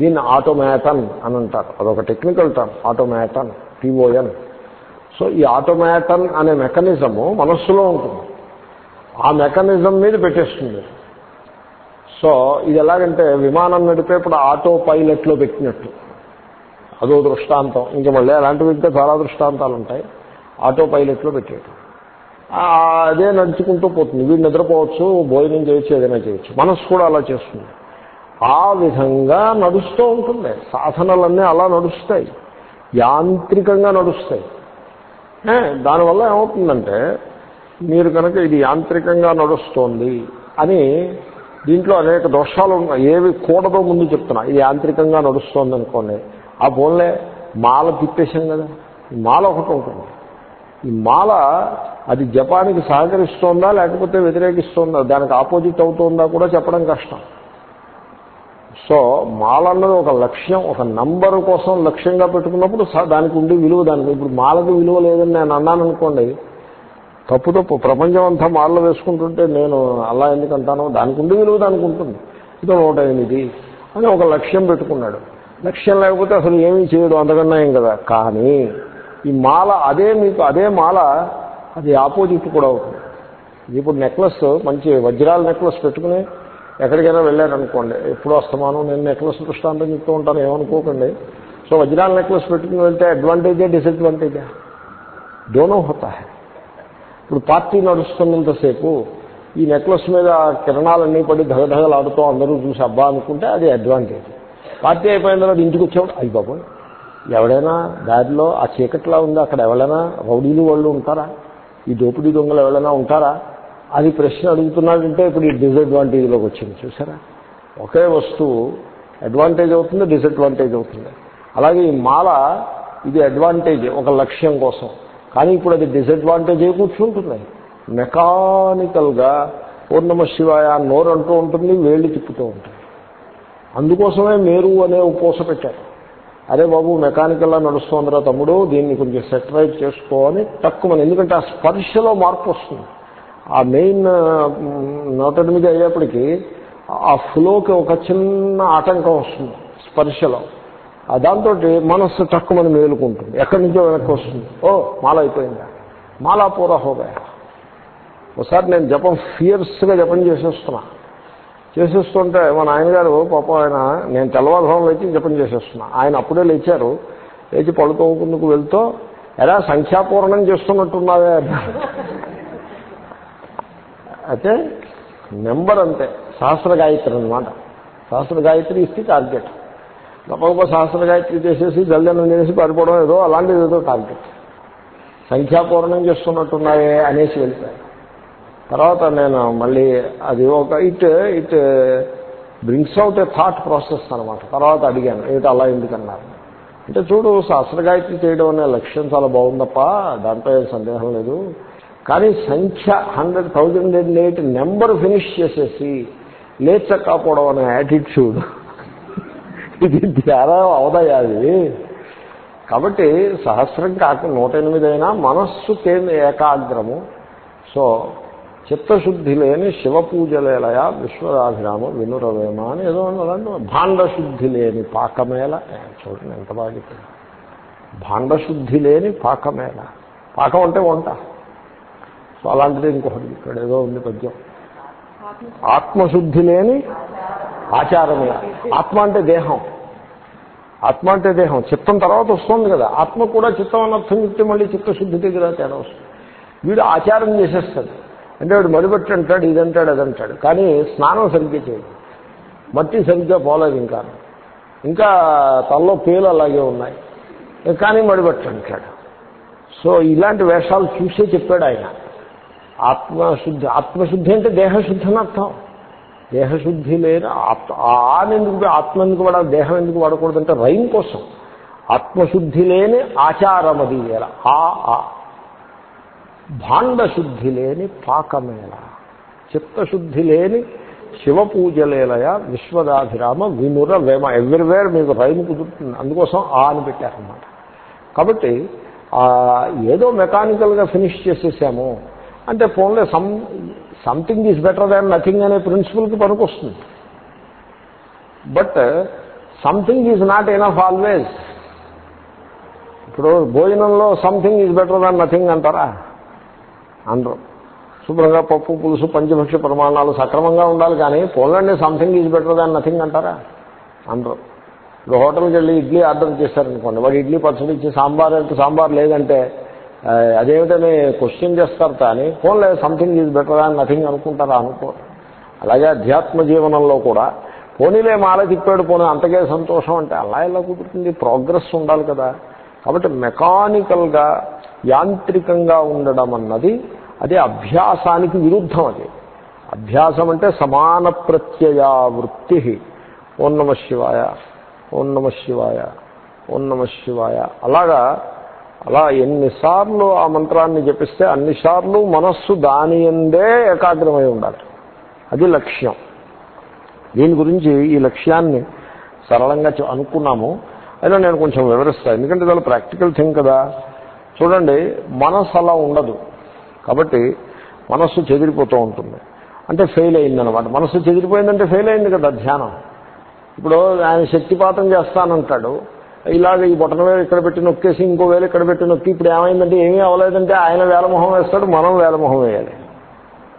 దీన్ని ఆటోమేటన్ అని అంటారు అదొక technical term automaton T O N so ఈ ఆటోమేటన్ అనే మెకానిజము మనస్సులో ఉంటుంది. ఆ మెకానిజం మీద పెట్టేస్తుంది. సో ఇది ఎలాగంటే విమానం నడిపేప్పుడు ఆటో పైలట్లో పెట్టినట్టు. అదో దృష్టాంతం. ఇంకా మళ్ళీ అలాంటివి ఇంకా చాలా దృష్టాంతాలు ఉంటాయి. ఆటో పైలట్లో పెట్టేయటం అదే నడుచుకుంటూ పోతుంది. వీడు నిద్రపోవచ్చు భోజనం చేయొచ్చు ఏదైనా చేయొచ్చు. మనస్సు కూడా అలా చేస్తుంది. ఆ విధంగా నడుస్తూ ఉంటుంది. సాధనలన్నీ అలా నడుస్తాయి. యాంత్రికంగా నడుస్తాయి. దానివల్ల ఏమవుతుందంటే మీరు కనుక ఇది యాంత్రికంగా నడుస్తోంది అని దీంట్లో అనేక దోషాలు ఉన్నాయి. ఏవి కూడదో ముందు చెప్తున్నా. ఇది యాంత్రికంగా నడుస్తోంది అనుకోండి. ఆ బోన్లే మాల తిప్పేశాం కదా. ఈ మాల ఒకటి ఉంటుంది. ఈ మాల అది జపానికి సహకరిస్తోందా లేకపోతే వ్యతిరేకిస్తోందా దానికి ఆపోజిట్ అవుతోందా కూడా చెప్పడం కష్టం. సో మాల అన్నది ఒక లక్ష్యం ఒక నంబర్ కోసం లక్ష్యంగా పెట్టుకున్నప్పుడు దానికి ఉండే విలువ దానికి. ఇప్పుడు మాలకు విలువ లేదని నేను అన్నాను అనుకోండి తప్పు తప్పు. ప్రపంచం అంతా మాలలు వేసుకుంటుంటే నేను అలా ఎందుకు అంటాను? దానికి ఉండే విలువ దానికి ఉంటుంది. ఇది నూట ఎనిమిది అని ఒక లక్ష్యం పెట్టుకున్నాడు. లక్ష్యం లేకపోతే అసలు ఏమీ చేయడు అంతకన్నా ఏం కదా? కానీ ఈ మాల అదే మీకు అదే మాల అది ఆపోజిట్ కూడా అవుతుంది. ఇప్పుడు నెక్లెస్ మంచి వజ్రాల నెక్లెస్ పెట్టుకుని ఎక్కడికైనా వెళ్ళారనుకోండి ఎప్పుడు వస్తామాను నేను నెక్లెస్ దృష్టాంతం చెప్తూ ఉంటాను ఏమనుకోకండి. సో వజ్రాల నెక్లెస్ పెట్టుకుని వెళ్తే అడ్వాంటేజే డిసడ్వాంటేజా డోనో హోతా హై ఇప్పుడు పార్టీ నడుస్తున్నంతసేపు ఈ నెక్లెస్ మీద కిరణాలన్నీ పడి ధగధగలాడుతూ అందరూ చూసి అబ్బా అనుకుంటే అది అడ్వాంటేజ్ పార్టీ అయిపోయిన తర్వాత ఇంటికి వచ్చేవాడు అయ్యి బాబు ఎవడైనా దారిలో ఆ చీకట్లా ఉంది అక్కడ ఎవరైనా రౌడీలు వాళ్ళు ఉంటారా? ఈ దోపిడీ దొంగలు ఎవరైనా ఉంటారా? అది ప్రశ్న అడుగుతున్నాడంటే ఇప్పుడు ఈ డిసడ్వాంటేజ్లోకి వచ్చింది చూసారా? ఒకే వస్తువు అడ్వాంటేజ్ అవుతుంది డిసడ్వాంటేజ్ అవుతుంది. అలాగే ఈ మాల ఇది అడ్వాంటేజ్ ఒక లక్ష్యం కోసం. కానీ ఇప్పుడు అది డిసడ్వాంటేజ్ అయి కూర్చుంటుంది. మెకానికల్గా పూర్ణమ శివాయ నోరు అంటూ ఉంటుంది వేళ్ళు తిప్పుతూ ఉంటుంది అందుకోసమే మేరు అనే ఉపోస పెట్టారు. అరే బాబు మెకానికల్లా నడుస్తోందిరా తమ్ముడు దీన్ని కొంచెం సెటరైజ్ చేసుకోని తక్కువ ఎందుకంటే ఆ స్పర్శలో మార్పు వస్తుంది. ఆ మెయిన్ నూట ఎనిమిది అయ్యేప్పటికీ ఆ ఫ్లోకి ఒక చిన్న ఆటంకం వస్తుంది స్పర్శలో. దాంతో మనస్సు తక్కువని మేలుకుంటుంది. ఎక్కడి నుంచో వెనక్కి వస్తుంది. ఓ మాల అయిపోయిందా మాలా పూరా హోగా ఒకసారి నేను జపం ఫియర్స్గా జపం చేసేస్తున్నా. చేసేస్తుంటే మా నాయనగారు పాపం ఆయన నేను తెల్లవారుభవం లేచి జపం చేసేస్తున్నా. ఆయన అప్పుడే లేచారు. లేచి పళ్ళు తోముకుందుకు వెళ్తూ ఎలా సంఖ్యాపూరణం చేస్తున్నట్టున్నావే అన్నారు. అయితే నెంబర్ అంతే సహస్ర గాయత్రి అనమాట సహస్ర గాయత్రి ఇస్తే టార్గెట్ గొప్ప సహస్ర గాయత్రి చేసేసి జల్దనం చేసి పడిపోవడం ఏదో అలాంటిది ఏదో టార్గెట్ సంఖ్యాపూర్ణం చేస్తున్నట్టున్నాయే అనేసి వెళ్తాయి తర్వాత నేను మళ్ళీ అది ఒక it it brings out a thought process అనమాట తర్వాత అడిగాను ఏమిటి అలా ఎందుకన్నారు? అంటే చూడు శాస్త్రగాయత్రి చేయడం అనే లక్ష్యం చాలా బాగుందప్ప దాంట్లో ఏం సందేహం లేదు. కానీ సంఖ్య hundred thousand and eight number finish చేసేసి లేచక్కపోవడం అనే యాటిట్యూడ్ ఇది ధ్యానం అవదయా అది? కాబట్టి సహస్రం కాక నూట ఎనిమిది అయినా మనస్సు కేంద్ర ఏకాగ్రము. సో చిత్తశుద్ధి లేని శివ పూజలేలయ విశ్వరాభిరామ వినురవేమ అని ఏదో అన్నదండి భాండశుద్ధి లేని పాకమేళ. చూడండి ఎంత బాగా చెప్పారు. భాండశుద్ధి లేని పాకమేళ. పాకం అంటే వంట. సో అలాంటిది ఇంకొకటి ఇక్కడ ఏదో ఉంది పద్యం. ఆత్మశుద్ధి లేని ఆచారమే. ఆత్మ అంటే దేహం. ఆత్మ అంటే దేహం. చిత్తం తర్వాత వస్తుంది కదా. ఆత్మ కూడా చిత్తం అని చెప్తే మళ్ళీ చిత్తశుద్ధి దగ్గర తేడా వస్తుంది. వీడు ఆచారం చేసేస్తాడు. అంటే వాడు మడిబట్టి అంటాడు ఇదంటాడు అదంటాడు కానీ స్నానం సరిగ్గా చేయదు మట్టి సరిగ్గా పోలేదు ఇంకా. ఇంకా తలలో పేలు అలాగే ఉన్నాయి. కానీ మడిబట్టి అంటాడు. సో ఇలాంటి వేషాలు చూసే చెప్పాడు ఆయన. ఆత్మశుద్ధి ఆత్మశుద్ధి అంటే దేహశుద్ధి అని అర్థం దేహశుద్ధి లేదా ఆత్మ ఆని ఎందుకు ఆత్మ ఎందుకు వాడాలి దేహం ఎందుకు వాడకూడదంటే రైన్ కోసం. ఆత్మశుద్ధి లేని ఆచారం అది వేళ. ఆ భాండశుద్ధి లేని పాకమేళ. చిత్తశుద్ధి లేని శివ పూజలేలయ విశ్వదాభిరామ వినుర వేమ. ఎవ్రీవేర్ మీకు రైలు కుదురుతుంది. అందుకోసం ఆ అని పెట్టారన్నమాట. కాబట్టి ఏదో మెకానికల్గా ఫినిష్ చేసేసాము. అంటే ఫోన్లో some something is better than nothing అనే ప్రిన్సిపల్కి పనికొస్తుంది. But something is not enough always ఇప్పుడు భోజనంలో something is better than nothing అంటారా? అందరూ శుభ్రంగా పప్పు పులుసు పంచభక్ష ప్రమాణాలు సక్రమంగా ఉండాలి కానీ పోలండి something is better than nothing అంటారా? అందరూ ఇప్పుడు హోటల్కి వెళ్ళి ఇడ్లీ ఆర్డర్ చేశారనుకోండి వాడు ఇడ్లీ పచ్చడి ఇచ్చి సాంబార్ అంటే సాంబార్ లేదంటే అదేమిటని క్వశ్చన్ చేస్తారు కానీ ఫోన్లే సంథింగ్ ఈజ్ బెటర్ అని నథింగ్ అనుకుంటారా? అనుకో. అలాగే అధ్యాత్మ జీవనంలో కూడా పోనీలే మాల తిప్పాడు పోనీ అంతకే సంతోషం అంటే అలా ఎలా కుదురుతుంది? ప్రోగ్రెస్ ఉండాలి కదా. కాబట్టి మెకానికల్గా యాంత్రికంగా ఉండడం అన్నది అది అభ్యాసానికి విరుద్ధం అది. అభ్యాసం అంటే సమాన ప్రత్యయావృత్తి ఓం నమ శివాయ ఓం నమ శివాయ ఓం నమ శివాయ. అలాగా అలా ఎన్నిసార్లు ఆ మంత్రాన్ని జపిస్తే అన్నిసార్లు మనస్సు దాని ఎందే ఏకాగ్రమై ఉండాలి. అది లక్ష్యం. దీని గురించి ఈ లక్ష్యాన్ని సరళంగా అనుకున్నాము. అయినా నేను కొంచెం వివరిస్తాను. ఎందుకంటే చాలా ప్రాక్టికల్ థింగ్ కదా. చూడండి మనస్సు అలా ఉండదు. కాబట్టి మనస్సు చెదిరిపోతూ ఉంటుంది. అంటే ఫెయిల్ అయిందనమాట మనస్సు చెదిరిపోయిందంటే ఫెయిల్ అయింది కదా ధ్యానం. ఇప్పుడు ఆయన శక్తిపాతం చేస్తానంటాడు. ఇలాగ ఈ బొటన వేలు ఇక్కడ పెట్టి నొక్కేసి ఇంకో వేలు ఇక్కడ పెట్టి నొక్కి ఇప్పుడు ఏమైందంటే ఏమీ అవ్వలేదంటే ఆయన వేలమొహం వేస్తాడు మనం వేలమొహం వేయాలి.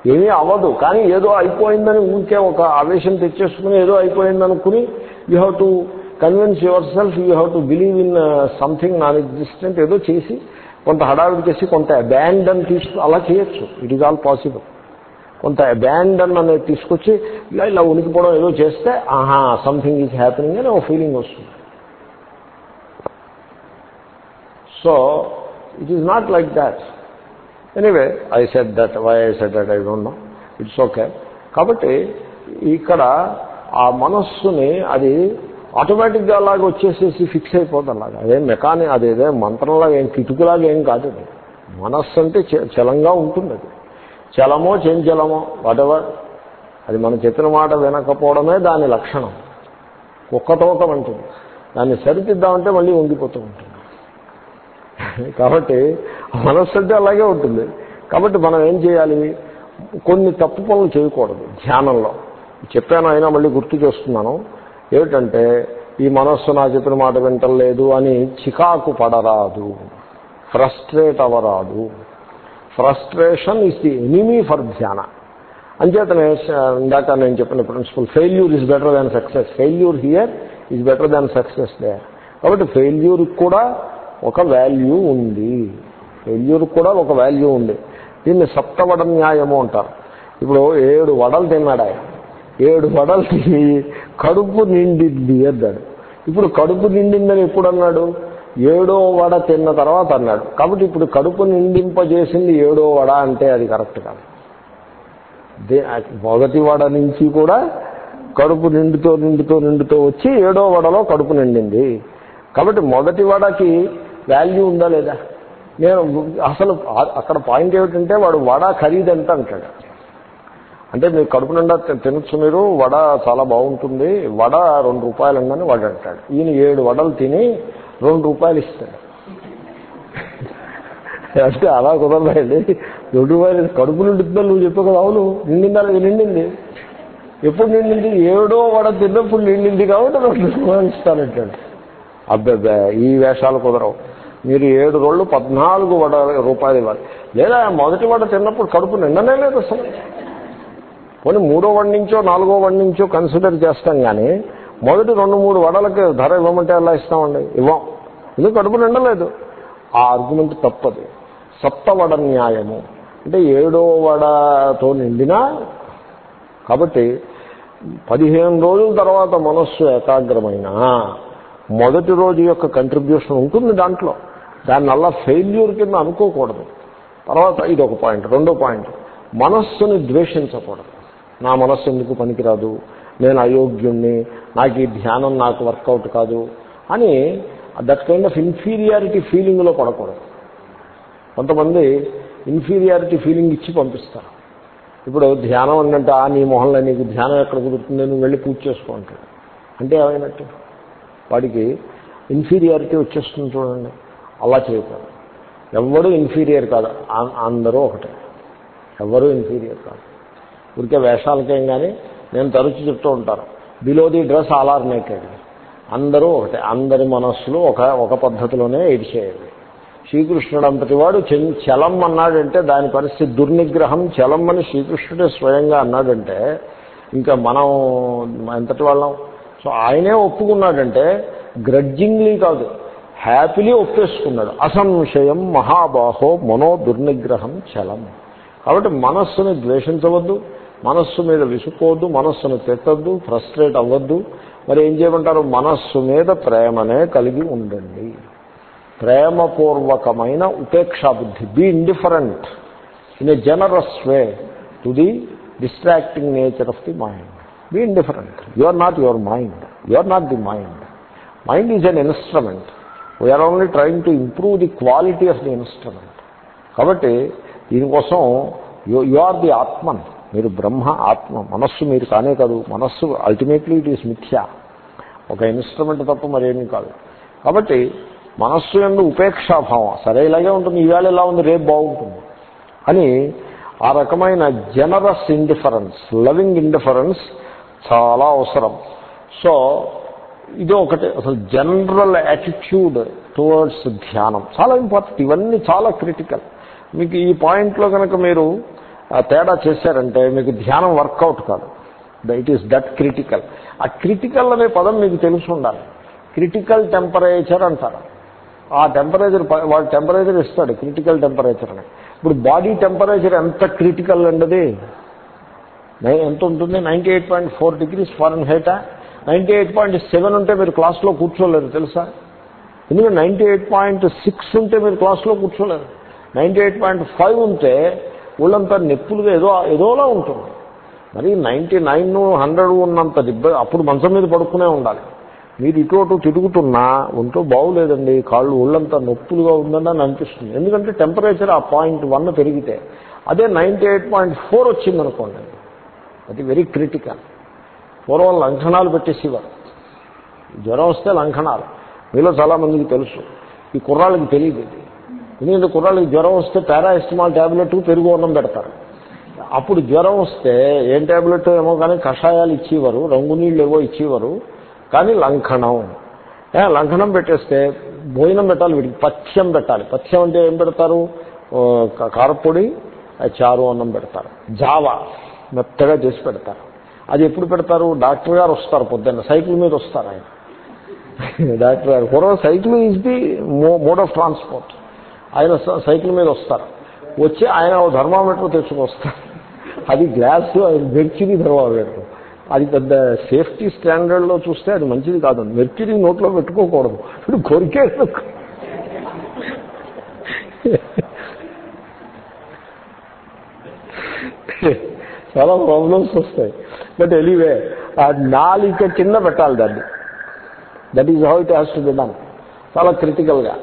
ఏమీ అవ్వదు. కానీ ఏదో అయిపోయిందని ఊరికే ఒక ఆవేశం తెచ్చేసుకుని ఏదో అయిపోయింది అనుకుని you have to convince yourself you have to believe in something non existent ఏదో చేసి కొంత హడావిడి చేసి కొంత అబాండన్ తీసుకు అలా చేయొచ్చు. ఇట్ ఈజ్ ఆల్ పాసిబుల్ కొంత అబాండన్ అనేది తీసుకొచ్చి ఇలా ఇలా ఉనికిపోవడం ఏదో చేస్తే ఆహా సంథింగ్ ఈజ్ హ్యాపెనింగ్ అని ఒక ఫీలింగ్ వస్తుంది. So it is not like that anyway I said that why I said that I don't know it's okay కాబట్టి ఇక్కడ ఆ మనస్సుని అది ఆటోమేటిక్గా అలాగే వచ్చేసేసి ఫిక్స్ అయిపోతుంది అలాగా అదేం మెకాని అదేదే మంత్రంలాగా ఏం కిటుకులాగా ఏం కాదు అది మనస్సు అంటే చ- చలంగా ఉంటుంది అది చలమో చెంచలమో వాటెవర్ అది మనం చెప్పిన మాట వినకపోవడమే దాని లక్షణం కుక్కతోక వంటిది దాన్ని సరిదిద్దామంటే మళ్ళీ ఉండిపోతూ ఉంటుంది కాబట్టి మనస్సు అంటే అలాగే ఉంటుంది. కాబట్టి మనం ఏం చేయాలి? కొన్ని తప్పు పనులు చేయకూడదు ధ్యానంలో. చెప్పాను అయినా మళ్ళీ గుర్తు చేస్తున్నాను. ఏమిటంటే ఈ మనస్సు నా చెప్పిన మాట వింటలేదు అని చికాకు పడరాదు. Frustrate అవ్వరాదు. Frustration is the enemy for ధ్యాన. అంచేతనే ఇందాక నేను చెప్పిన principle failure is better than success failure here is better than success they కాబట్టి ఫెయిల్యూర్కి కూడా ఒక వాల్యూ ఉంది. ఫెయిల్యూర్కి కూడా ఒక వాల్యూ ఉంది. దీన్ని సప్తవడ న్యాయము అంటారు. ఇప్పుడు ఏడు వడలు తిన్నాడు ఆయన. ఏడు వడలు తిని కడుపు నిండింది అన్నాడు. ఇప్పుడు కడుపు నిండిందని ఎప్పుడు అన్నాడు? ఏడో వడ తిన్న తర్వాత అన్నాడు. కాబట్టి ఇప్పుడు కడుపు నిండింపజేసింది ఏడో వడ అంటే అది కరెక్ట్ కాదు. దే- మొదటి వడ నుంచి కూడా కడుపు నిండుతో నిండుతో నిండుతో వచ్చి ఏడో వడలో కడుపు నిండింది. కాబట్టి మొదటి వడకి వాల్యూ ఉందా లేదా? నేను అసలు అక్కడ పాయింట్ ఏమిటంటే వాడు వడ ఖరీదంత అంటాడు. అంటే మీరు కడుపు నిండా తినచ్చు తినొచ్చు మీరు వడ చాలా బాగుంటుంది వడ రెండు రూపాయలు ఉందని వాడు అంటాడు. ఈయన ఏడు వడలు తిని రెండు రూపాయలు ఇస్తాడు. అంటే అలా కుదరదండి. రెండు రూపాయలు కడుపు నిండుతుందని నువ్వు చెప్పావు కదా అవును. నిండిందా నిండింది. ఎప్పుడు నిండింది? ఏడో వడ తిన్నప్పుడు నిండింది కాబట్టి రెండు రూపాయలు ఇస్తానంటాడు. అబ్బాబ్బా ఈ వేషాలు కుదరవు. మీరు ఏడు రోజులు పద్నాలుగు వడ రూపాయలు ఇవ్వాలి. లేదా మొదటి వడ తిన్నప్పుడు కడుపు నిండనే లేదు అసలు. పోనీ మూడో వడ నుంచో నాలుగో వడ నుంచో కన్సిడర్ చేస్తాం కానీ మొదటి రెండు మూడు వడలకి ధర ఇవ్వమంటే ఎలా ఇస్తామండి? ఇవ్వం. ఎందుకు కడుపు నిండలేదు? ఆ ఆర్గ్యుమెంట్ తప్పదు. సప్తవడ న్యాయము. అంటే ఏడో వడతో నిండినా కాబట్టి పదిహేను రోజుల తర్వాత మనస్సు ఏకాగ్రమైన మొదటి రోజు యొక్క కంట్రిబ్యూషన్ ఉంటుంది దాంట్లో. దాన్ని అలా ఫెయిల్యూర్ కింద అనుకోకూడదు. తర్వాత ఇది ఒక పాయింట్ రెండో పాయింట్. మనస్సుని ద్వేషించకూడదు. నా మనస్సు ఎందుకు పనికిరాదు? నేను అయోగ్యుణ్ణి నాకు ఈ ధ్యానం నాకు వర్కౌట్ కాదు అని దట్ కైండ్ ఆఫ్ ఇన్ఫీరియారిటీ ఫీలింగ్లో పడకూడదు. కొంతమంది ఇన్ఫీరియారిటీ ఫీలింగ్ ఇచ్చి పంపిస్తారు. ఇప్పుడు ధ్యానం అన్నంటే ఆ నీ మొహంలో నీకు ధ్యానం ఎక్కడ కుదురుతుంది? నువ్వు వెళ్ళి పూజ చేసుకో అంటే ఏమైనట్టు? వాడికి ఇన్ఫీరియారిటీ వచ్చేస్తుంది చూడండి. అలా చేయకూడదు. ఎవ్వడూ ఇన్ఫీరియర్ కాదు. అందరూ ఒకటే. ఎవ్వరూ ఇన్ఫీరియర్ కాదు. ఊరికే వేషాలకేం కానీ నేను తరచు చెప్తూ ఉంటాను. Below the dress all are naked అందరూ ఒకటే. అందరి మనస్సులు ఒక ఒక పద్ధతిలోనే ఏడిచేయాలి శ్రీకృష్ణుడు అంతటి వాడు చె చలం అన్నాడంటే దాని పరిస్థితి దుర్నిగ్రహం. చలం అని శ్రీకృష్ణుడే స్వయంగా అన్నాడంటే ఇంకా మనం ఎంతటి వాళ్ళం? సో ఆయనే ఒప్పుకున్నాడంటే గ్రడ్జింగ్లీ కాదు. హ్యాపీలీ ఒప్పేసుకున్నాడు. అసంశయం మహాబాహో మనో దుర్నిగ్రహం చలం. కాబట్టి మనస్సుని ద్వేషించవద్దు మనస్సు మీద విసుకోవద్దు మనస్సును తిట్టద్దు ఫ్రస్ట్రేట్ అవ్వద్దు. మరి ఏం చేయమంటారు? మనస్సు మీద ప్రేమనే కలిగి ఉండండి. ప్రేమపూర్వకమైన ఉపేక్షాబుద్ధి. Be indifferent. In a generous way to the distracting nature of the mind. Be indifferent. You are not your mind. You are not the mind. Mind is an instrument. We are only trying to improve the quality of the instrument. కాబట్టి దీనికోసం you you are the Atman. మీరు బ్రహ్మ ఆత్మ. మనస్సు మీరు కానే కాదు. మనస్సు ultimately it is మిథ్యా. ఒక ఇన్స్ట్రుమెంట్ తప్ప మరేమీ కాదు. కాబట్టి మనస్సు ఎందు ఉపేక్షాభావం. సరే ఇలాగే ఉంటుంది. ఈవేళ ఎలా ఉంది? రేపు బాగుంటుంది. అని ఆ రకమైన జనరస్ ఇండిఫరెన్స్ లవింగ్ ఇండిఫరెన్స్ చాలా అవసరం. సో ఇది ఒకటి. అసలు జనరల్ యాటిట్యూడ్ టువర్డ్స్ ధ్యానం. చాలా ఇంపార్టెంట్ ఇవన్నీ చాలా క్రిటికల్ మీకు ఈ పాయింట్లో కనుక మీరు తేడా చేశారంటే మీకు ధ్యానం వర్కౌట్ కాదు. ఇట్ ఈస్ దట్ క్రిటికల్ ఆ క్రిటికల్ అనే పదం మీకు తెలిసి ఉండాలి. క్రిటికల్ టెంపరేచర్ అంటారు. ఆ టెంపరేచర్ వాడు టెంపరేచర్ ఇస్తాడు క్రిటికల్ టెంపరేచర్ అని ఇప్పుడు బాడీ టెంపరేచర్ ఎంత క్రిటికల్ అండి ఎంత ఉంటుంది? Ninety eight point four degrees foreign హైటా నైంటీ ఎయిట్ పాయింట్ సెవెన్ ఉంటే మీరు క్లాస్లో కూర్చోలేరు తెలుసా? ఎందుకంటే నైంటీ ఎయిట్ పాయింట్ సిక్స్ ఉంటే మీరు క్లాస్లో కూర్చోలేరు. నైంటీ ఎయిట్ పాయింట్ ఫైవ్ ఉంటే ఒళ్ళంతా నొప్పులుగా ఏదో ఏదోలా ఉంటుంది. మరి నైంటీ నైన్ హండ్రెడ్ ఉన్నంత ఇబ్బంది అప్పుడు మంచం మీద పడుకునే ఉండాలి. మీరు ఇటు అటు తిరుగుతున్నా ఒంటో బాగులేదండి కాళ్ళు ఒళ్ళంతా నొప్పులుగా ఉందని అని అనిపిస్తుంది. ఎందుకంటే టెంపరేచర్ ఆ పాయింట్ వన్ పెరిగితే. అదే నైంటీ ఎయిట్ పాయింట్ ఫోర్ వచ్చిందనుకోండి అది వెరీ క్రిటికల్. పూర్వం లంఘనాలు పెట్టేసేవారు. జ్వరం వస్తే లంఘనాలు. మీలో చాలామందికి తెలుసు. ఈ కుర్రాళ్ళకి తెలియదు ఇది. ఎందుకంటే కుర్రాళ్ళకి జ్వరం వస్తే పారాయిస్టమాల్ ట్యాబ్లెట్ పెరుగు అన్నం పెడతారు. అప్పుడు జ్వరం వస్తే ఏం ట్యాబ్లెట్ ఏమో కానీ కషాయాలు ఇచ్చేవారు రంగు నీళ్ళు ఏవో ఇచ్చేవారు కానీ లంఘనం. లంఘనం పెట్టేస్తే భోజనం పెట్టాలి వీడికి పథ్యం పెట్టాలి. పథ్యం అంటే ఏం పెడతారు? కారపొడి ఆ, చారు అన్నం పెడతారు. జావా మెత్తగా చేసి పెడతారు. అది ఎప్పుడు పెడతారు? డాక్టర్ గారు వస్తారు పొద్దున్న. సైకిల్ మీద వస్తారు ఆయన. డాక్టర్ గారు. పూర్వం cycle is the mode of transport. ఆయన సైకిల్ మీద వస్తారు. వచ్చి ఆయన ఓ తెచ్చుకొస్తారు. అది గ్లాస్ అది మెర్క్యూరీ అది పెద్ద సేఫ్టీ స్టాండర్డ్లో చూస్తే అది మంచిది కాదు. మెర్చిది నోట్లో పెట్టుకోకూడదు. ఇప్పుడు కొరికే చాలా ప్రాబ్లమ్స్ వస్తాయి. బట్ ఎనీవే ఆ నాలిక కింద పెట్టాలి దాన్ని. That is how it has to be done చాలా క్రిటికల్గా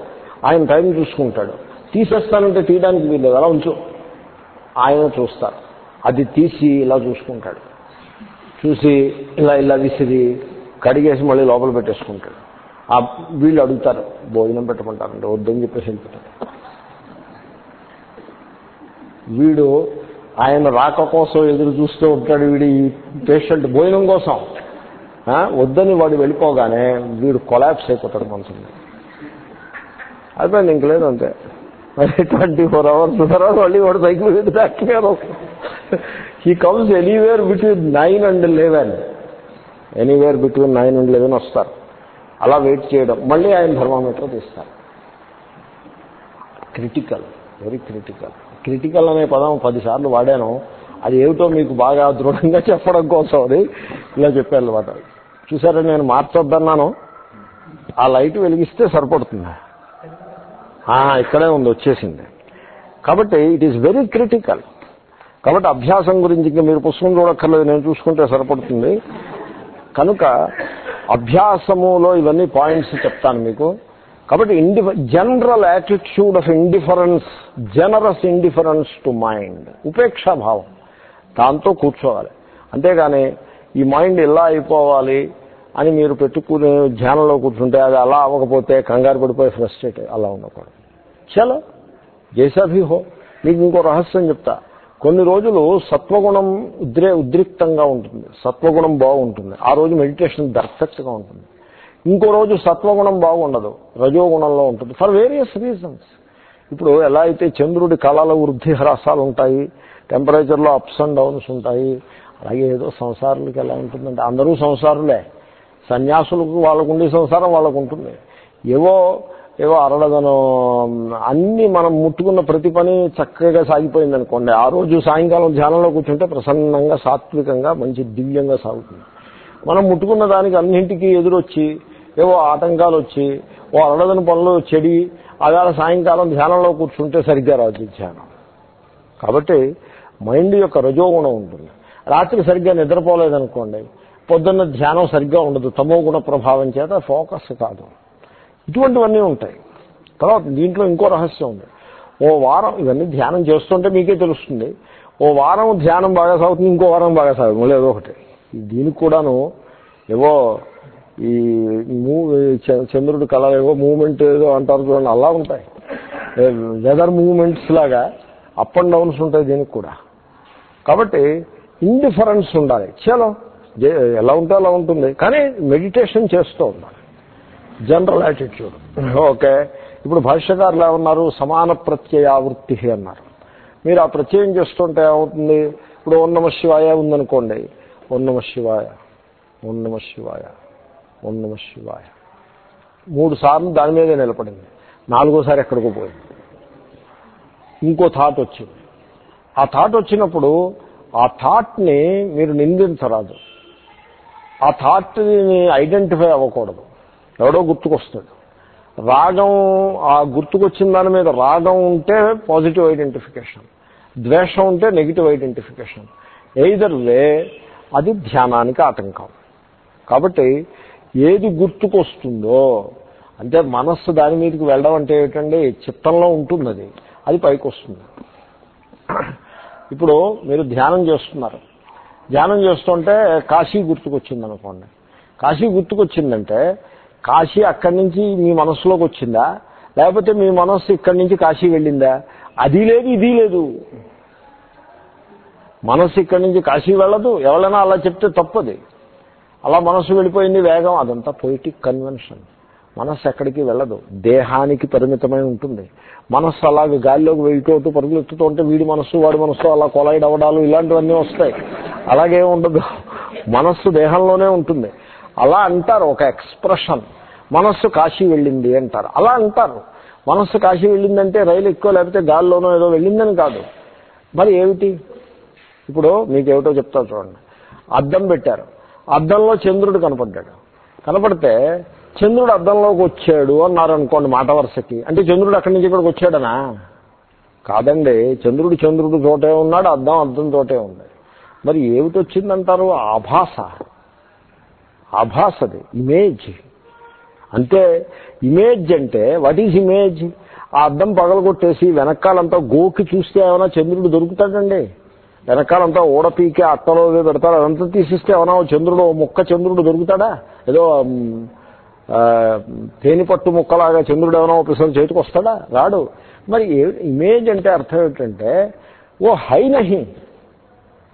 ఆయన టైం చూసుకుంటాడు. తీసేస్తానంటే తీయడానికి వీళ్ళు ఎలా ఉంచు. ఆయన చూస్తారు అది తీసి ఇలా చూసుకుంటాడు. చూసి ఇలా ఇలా విసిరి కడిగేసి మళ్ళీ లోపల పెట్టేసుకుంటాడు. ఆ వీళ్ళు అడుగుతారు భోజనం పెట్టమంటారంటే వద్దని చెప్పేసి వెళ్ళిపోతాడు వీడు ఆయన రాక కోసం ఎదురు చూస్తూ ఉంటాడు వీడి ఈ పేషెంట్ భోజనం కోసం. వద్దని వాడు వెళ్ళిపోగానే వీడు కొలాప్స్ అయిపోతాడు మనసుని అయిపోయింది ఇంక లేదు అంతే. మరి ట్వంటీ ఫోర్ అవర్స్ తర్వాత మళ్ళీ వాడు సైకిల్ మీద doctor he comes anywhere between nine and eleven anywhere between nine and eleven వస్తారు. అలా వెయిట్ చేయడం. మళ్ళీ ఆయన థర్మామీటర్ తీస్తారు. క్రిటికల్ వెరీ క్రిటికల్ క్రిటికల్ అనే పదం పదిసార్లు వాడాను. అది ఏమిటో మీకు బాగా దృఢంగా చెప్పడం కోసం అది. ఇలా చెప్పారనమాట చూసారా నేను మార్చొద్దన్నాను. ఆ లైట్ వెలిగిస్తే సరిపడుతుంది. ఇక్కడే ఉంది వచ్చేసింది. కాబట్టి ఇట్ ఈస్ వెరీ క్రిటికల్ కాబట్టి అభ్యాసం గురించి ఇంకా మీరు పుస్తకం చూడక్కర్లేదు నేను చూసుకుంటే సరిపడుతుంది. కనుక అభ్యాసములో ఇవన్నీ పాయింట్స్ చెప్తాను మీకు. కాబట్టి ఇండిఫ general attitude of indifference generous indifference to mind ఉపేక్షాభావం దాంతో కూర్చోవాలి. అంతేగాని ఈ మైండ్ ఇలా అయిపోవాలి అని మీరు పెట్టుకుని ధ్యానంలో కూర్చుంటే అది అలా అవ్వకపోతే కంగారు పడిపోయి ఫ్రస్ట్రేట్ అలా ఉండకూడదు. చలో జైసా భీ హో మీకు ఇంకో రహస్యం చెప్తా. కొన్ని రోజులు సత్వగుణం ఉద్రే ఉద్రిక్తంగా ఉంటుంది. సత్వగుణం బాగుంటుంది. ఆ రోజు మెడిటేషన్ పర్ఫెక్ట్గా ఉంటుంది. ఇంకో రోజు సత్వగుణం బాగుండదు రజోగుణంలో ఉంటుంది. ఫర్ వేరియస్ రీజన్స్ ఇప్పుడు ఎలా అయితే చంద్రుడి కళల వృద్ధి హ్రాసాలు ఉంటాయి టెంపరేచర్లో అప్స్ అండ్ డౌన్స్ ఉంటాయి అలాగే ఏదో సంసారులకి ఎలా ఉంటుందంటే అందరూ సంసారులే. సన్యాసులకు వాళ్ళకు ఉండే సంసారం వాళ్ళకు ఉంటుంది ఏవో ఏవో అరడదను అన్ని మనం ముట్టుకున్న ప్రతి పని చక్కగా సాగిపోయింది అనుకోండి ఆ రోజు సాయంకాలం ధ్యానంలో కూర్చుంటే ప్రసన్నంగా సాత్వికంగా మంచి దివ్యంగా సాగుతుంది. మనం ముట్టుకున్న దానికి అన్నింటికి ఎదురొచ్చి ఏవో ఆటంకాలు వచ్చి ఓ అరడదన పనులు చెడి అవేళ సాయంకాలం ధ్యానంలో కూర్చుంటే సరిగ్గా రాదు ధ్యానం. కాబట్టి మైండ్ యొక్క రజోగుణం ఉంటుంది. రాత్రి సరిగ్గా నిద్రపోలేదనుకోండి పొద్దున్న ధ్యానం సరిగ్గా ఉండదు తమో గుణ ప్రభావం చేత ఫోకస్ కాదు. ఇటువంటివన్నీ ఉంటాయి. తర్వాత దీంట్లో ఇంకో రహస్యం ఉంది. ఓ వారం ఇవన్నీ ధ్యానం చేస్తుంటే మీకే తెలుస్తుంది. ఓ వారం ధ్యానం బాగా సాగుతుంది ఇంకో వారం బాగా సాగుతుంది లేదో ఒకటి దీనికి కూడాను ఏవో ఈ మూవ్ చ- చంద్రుడి కళ ఏవో మూమెంట్ ఏదో అంటారు చూడండి అలా ఉంటాయి. వెదర్ మూమెంట్స్ లాగా అప్ అండ్ డౌన్స్ ఉంటాయి దీనికి కూడా. కాబట్టి ఇండిఫరెన్స్ ఉండాలి. చలో ఎలా ఉంటే అలా ఉంటుంది. కానీ మెడిటేషన్ చేస్తూ ఉండాలి. General attitude okay. ఇప్పుడు భాష్యకారులు ఏమన్నారు? సమాన ప్రత్యయావృత్తి అన్నారు. మీరు ఆ ప్రత్యయం చేస్తుంటే ఏమవుతుంది? ఇప్పుడు ఓం నమ శివాయ ఉందనుకోండి. ఓం నమ శివాయ ఓం నమ శివాయ ఓం నమ శివాయ. మూడు సార్లు దాని మీదే నిలబడింది. నాలుగోసారి ఎక్కడికో పోయింది. ఇంకో థాట్ వచ్చింది. ఆ థాట్ వచ్చినప్పుడు ఆ థాట్ని మీరు నిందించరాదు ఆ థాట్ని ఐడెంటిఫై అవ్వకూడదు. ఎవడో గుర్తుకొస్తాడు రాగం ఆ గుర్తుకొచ్చిన దాని మీద రాగం ఉంటే పాజిటివ్ ఐడెంటిఫికేషన్. ద్వేషం ఉంటే నెగిటివ్ ఐడెంటిఫికేషన్. ఎయిదర్ వే అది ధ్యానానికి ఆటంకం. కాబట్టి ఏది గుర్తుకొస్తుందో అంటే మనస్సు దాని మీదకి వెళ్ళడం అంటే ఏమిటండి? చిత్తంలో ఉంటుంది అది అది పైకి వస్తుంది ఇప్పుడు మీరు ధ్యానం చేస్తున్నారు. ధ్యానం చేస్తుంటే కాశీ గుర్తుకొచ్చింది అనుకోండి కాశీ గుర్తుకొచ్చిందంటే కాశీ అక్కడి నుంచి మీ మనస్సులోకి వచ్చిందా? లేకపోతే మీ మనస్సు ఇక్కడి నుంచి కాశీ వెళ్ళిందా? అది లేదు ఇది లేదు. మనస్సు ఇక్కడి నుంచి కాశీ వెళ్ళదు. ఎవరైనా అలా చెప్తే తప్పది. అలా మనసు వెళ్ళిపోయింది వేగం. అదంతా పొయిటిక్ కన్వెన్షన్ మనస్సు ఎక్కడికి వెళ్ళదు. దేహానికి పరిమితమై ఉంటుంది. మనస్సు అలా గాలిలోకి వెళ్ళిపోతూ పరుగులెత్తుతూ ఉంటే వీడి మనస్సు వాడి మనస్సు అలా కొలైడ్ అవ్వడాలు ఇలాంటివన్నీ వస్తాయి. అలాగే ఉండదు. మనస్సు దేహంలోనే ఉంటుంది. అలా అంటారు ఒక ఎక్స్ప్రెషన్ మనస్సు కాశీ వెళ్ళింది అంటారు. అలా అంటారు. మనస్సు కాశీ వెళ్ళిందంటే రైలు ఎక్కువ లేకపోతే గాల్లోనో ఏదో వెళ్ళిందని కాదు. మరి ఏమిటి? ఇప్పుడు మీకు చెప్తా చూడండి. అద్దం పెట్టారు. అద్దంలో చంద్రుడు కనపడ్డాడు. కనపడితే చంద్రుడు అద్దంలోకి వచ్చాడు అన్నారు అనుకోండి మాట వరుసకి. అంటే చంద్రుడు అక్కడి నుంచి ఇక్కడికి వచ్చాడనా? కాదండి. చంద్రుడు చంద్రుడు తోటే ఉన్నాడు అద్దం అద్దం తోటే ఉంది. మరి ఏమిటి వచ్చిందంటారు ఆభాస ఆభాసది ఇమేజ్. అంటే ఇమేజ్ అంటే వాట్ ఈజ్ ఇమేజ్? ఆ అద్దం పగలగొట్టేసి వెనకాలంతా గోకి చూస్తే ఏమైనా చంద్రుడు దొరుకుతాడండి? వెనకాలంతా ఊడపీకి అట్టలో పెడతారు. అదంతా తీసిస్తే ఏమన్నా ఓ చంద్రుడు ఓ ముక్క చంద్రుడు దొరుకుతాడా? ఏదో తేనిపట్టు ముక్కలాగా చంద్రుడు ఏమైనా ఒకసారి చేతికి వస్తాడా? రాడు. మరి ఇమేజ్ అంటే అర్థం ఏంటంటే ఓ హై నహి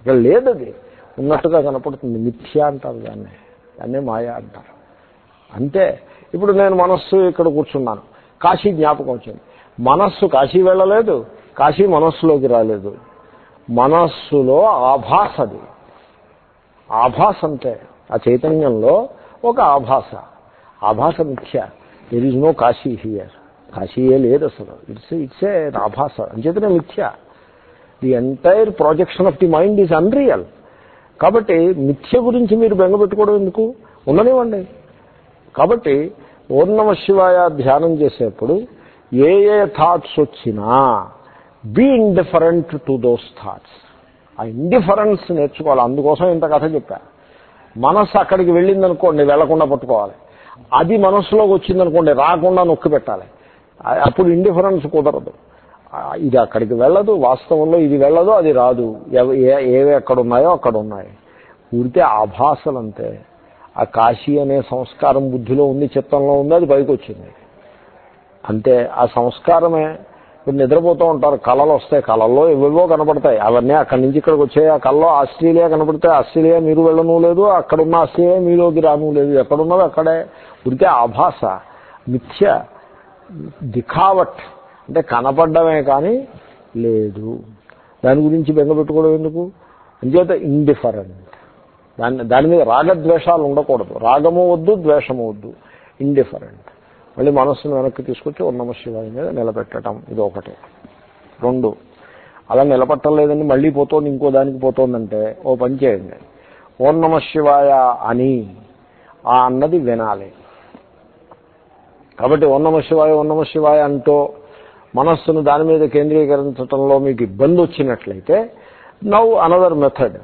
లేదు లేదది. ఉన్నట్టుగా కనపడుతుంది. మిథ్య అంటారు దాన్ని. దాన్నే మాయా అంటారు. అంతే. ఇప్పుడు నేను మనస్సు ఇక్కడ కూర్చున్నాను. కాశీ జ్ఞాపకం వచ్చింది. మనస్సు కాశీ వెళ్ళలేదు. కాశీ మనస్సులోకి రాలేదు. మనస్సులో ఆభాస అది. ఆభాస అంతే ఆ చైతన్యంలో ఒక ఆభాస. ఆభాస మిథ్య there is no Kashi here కాశీయే లేదు అసలు. ఇట్స్ ఇట్స్ ఏ ఆభాస. అంచేతనే మిథ్య. The entire projection of the mind is unreal కాబట్టి మిథ్య గురించి మీరు బెంగపెట్టుకోవడం ఎందుకు? ఉండనివ్వండి కాబట్టి ఓం శివాయ ధ్యానం చేసేప్పుడు ఏ ఏ థాట్స్ వచ్చినా be indifferent to those thoughts ఆ ఇండిఫరెన్స్ నేర్చుకోవాలి. అందుకోసం ఇంత కథ చెప్పా. మనస్సు అక్కడికి వెళ్ళిందనుకోండి వెళ్ళకుండా పట్టుకోవాలి. అది మనస్సులోకి వచ్చిందనుకోండి రాకుండా నొక్కి పెట్టాలి. అప్పుడు ఇండిఫరెన్స్ కుదరదు. ఇది అక్కడికి వెళ్ళదు వాస్తవంలో ఇది వెళ్ళదు అది రాదు. ఎవ- ఏ- ఏవి ఎక్కడ ఉన్నాయో అక్కడ ఉన్నాయి. ఊరితే ఆభాసలు అంతే ఆ కాశీ అనే సంస్కారం బుద్ధిలో ఉంది చిత్తంలో ఉంది అది పైకి వచ్చింది అంతే ఆ సంస్కారమే ఇప్పుడు నిద్రపోతూ ఉంటారు కళలు వస్తాయి కళల్లో ఏవేవో కనపడతాయి. అవన్నీ అక్కడి నుంచి ఇక్కడికి వచ్చాయి. ఆ కళలో ఆస్ట్రేలియా కనపడితే ఆస్ట్రేలియా మీరు వెళ్ళను లేదు అక్కడ ఉన్న ఆస్ట్రేలియా మీలోకి రాను లేదు. ఎక్కడున్నది అక్కడే ఉడితే ఆభాష మిథ్య దిఖావట్ అంటే కనపడమే కానీ లేదు. దాని గురించి బెంగపెట్టుకోవడం ఎందుకు? అంచేత ఇండిఫరెంట్ దాని దాని మీద రాగద్వేషాలు ఉండకూడదు. రాగము వద్దు ద్వేషము వద్దు. ఇండిఫరెంట్ మళ్ళీ మనస్సును వెనక్కి తీసుకొచ్చి ఓ శివాయి మీద నిలబెట్టడం. ఇది ఒకటి. రెండు. అలా నిలబట్టలేదండి మళ్ళీ పోతోంది ఇంకో దానికి పోతోందంటే ఓ పని చేయండి. ఓం నమ శివాయ అని ఆ అన్నది వినాలి. కాబట్టి ఓం నమ శివాయ ఓం నమ శివాయ అంటూ మనస్సును దాని మీద కేంద్రీకరించడంలో మీకు ఇబ్బంది వచ్చినట్లయితే నవ్ అనదర్ మెథడ్.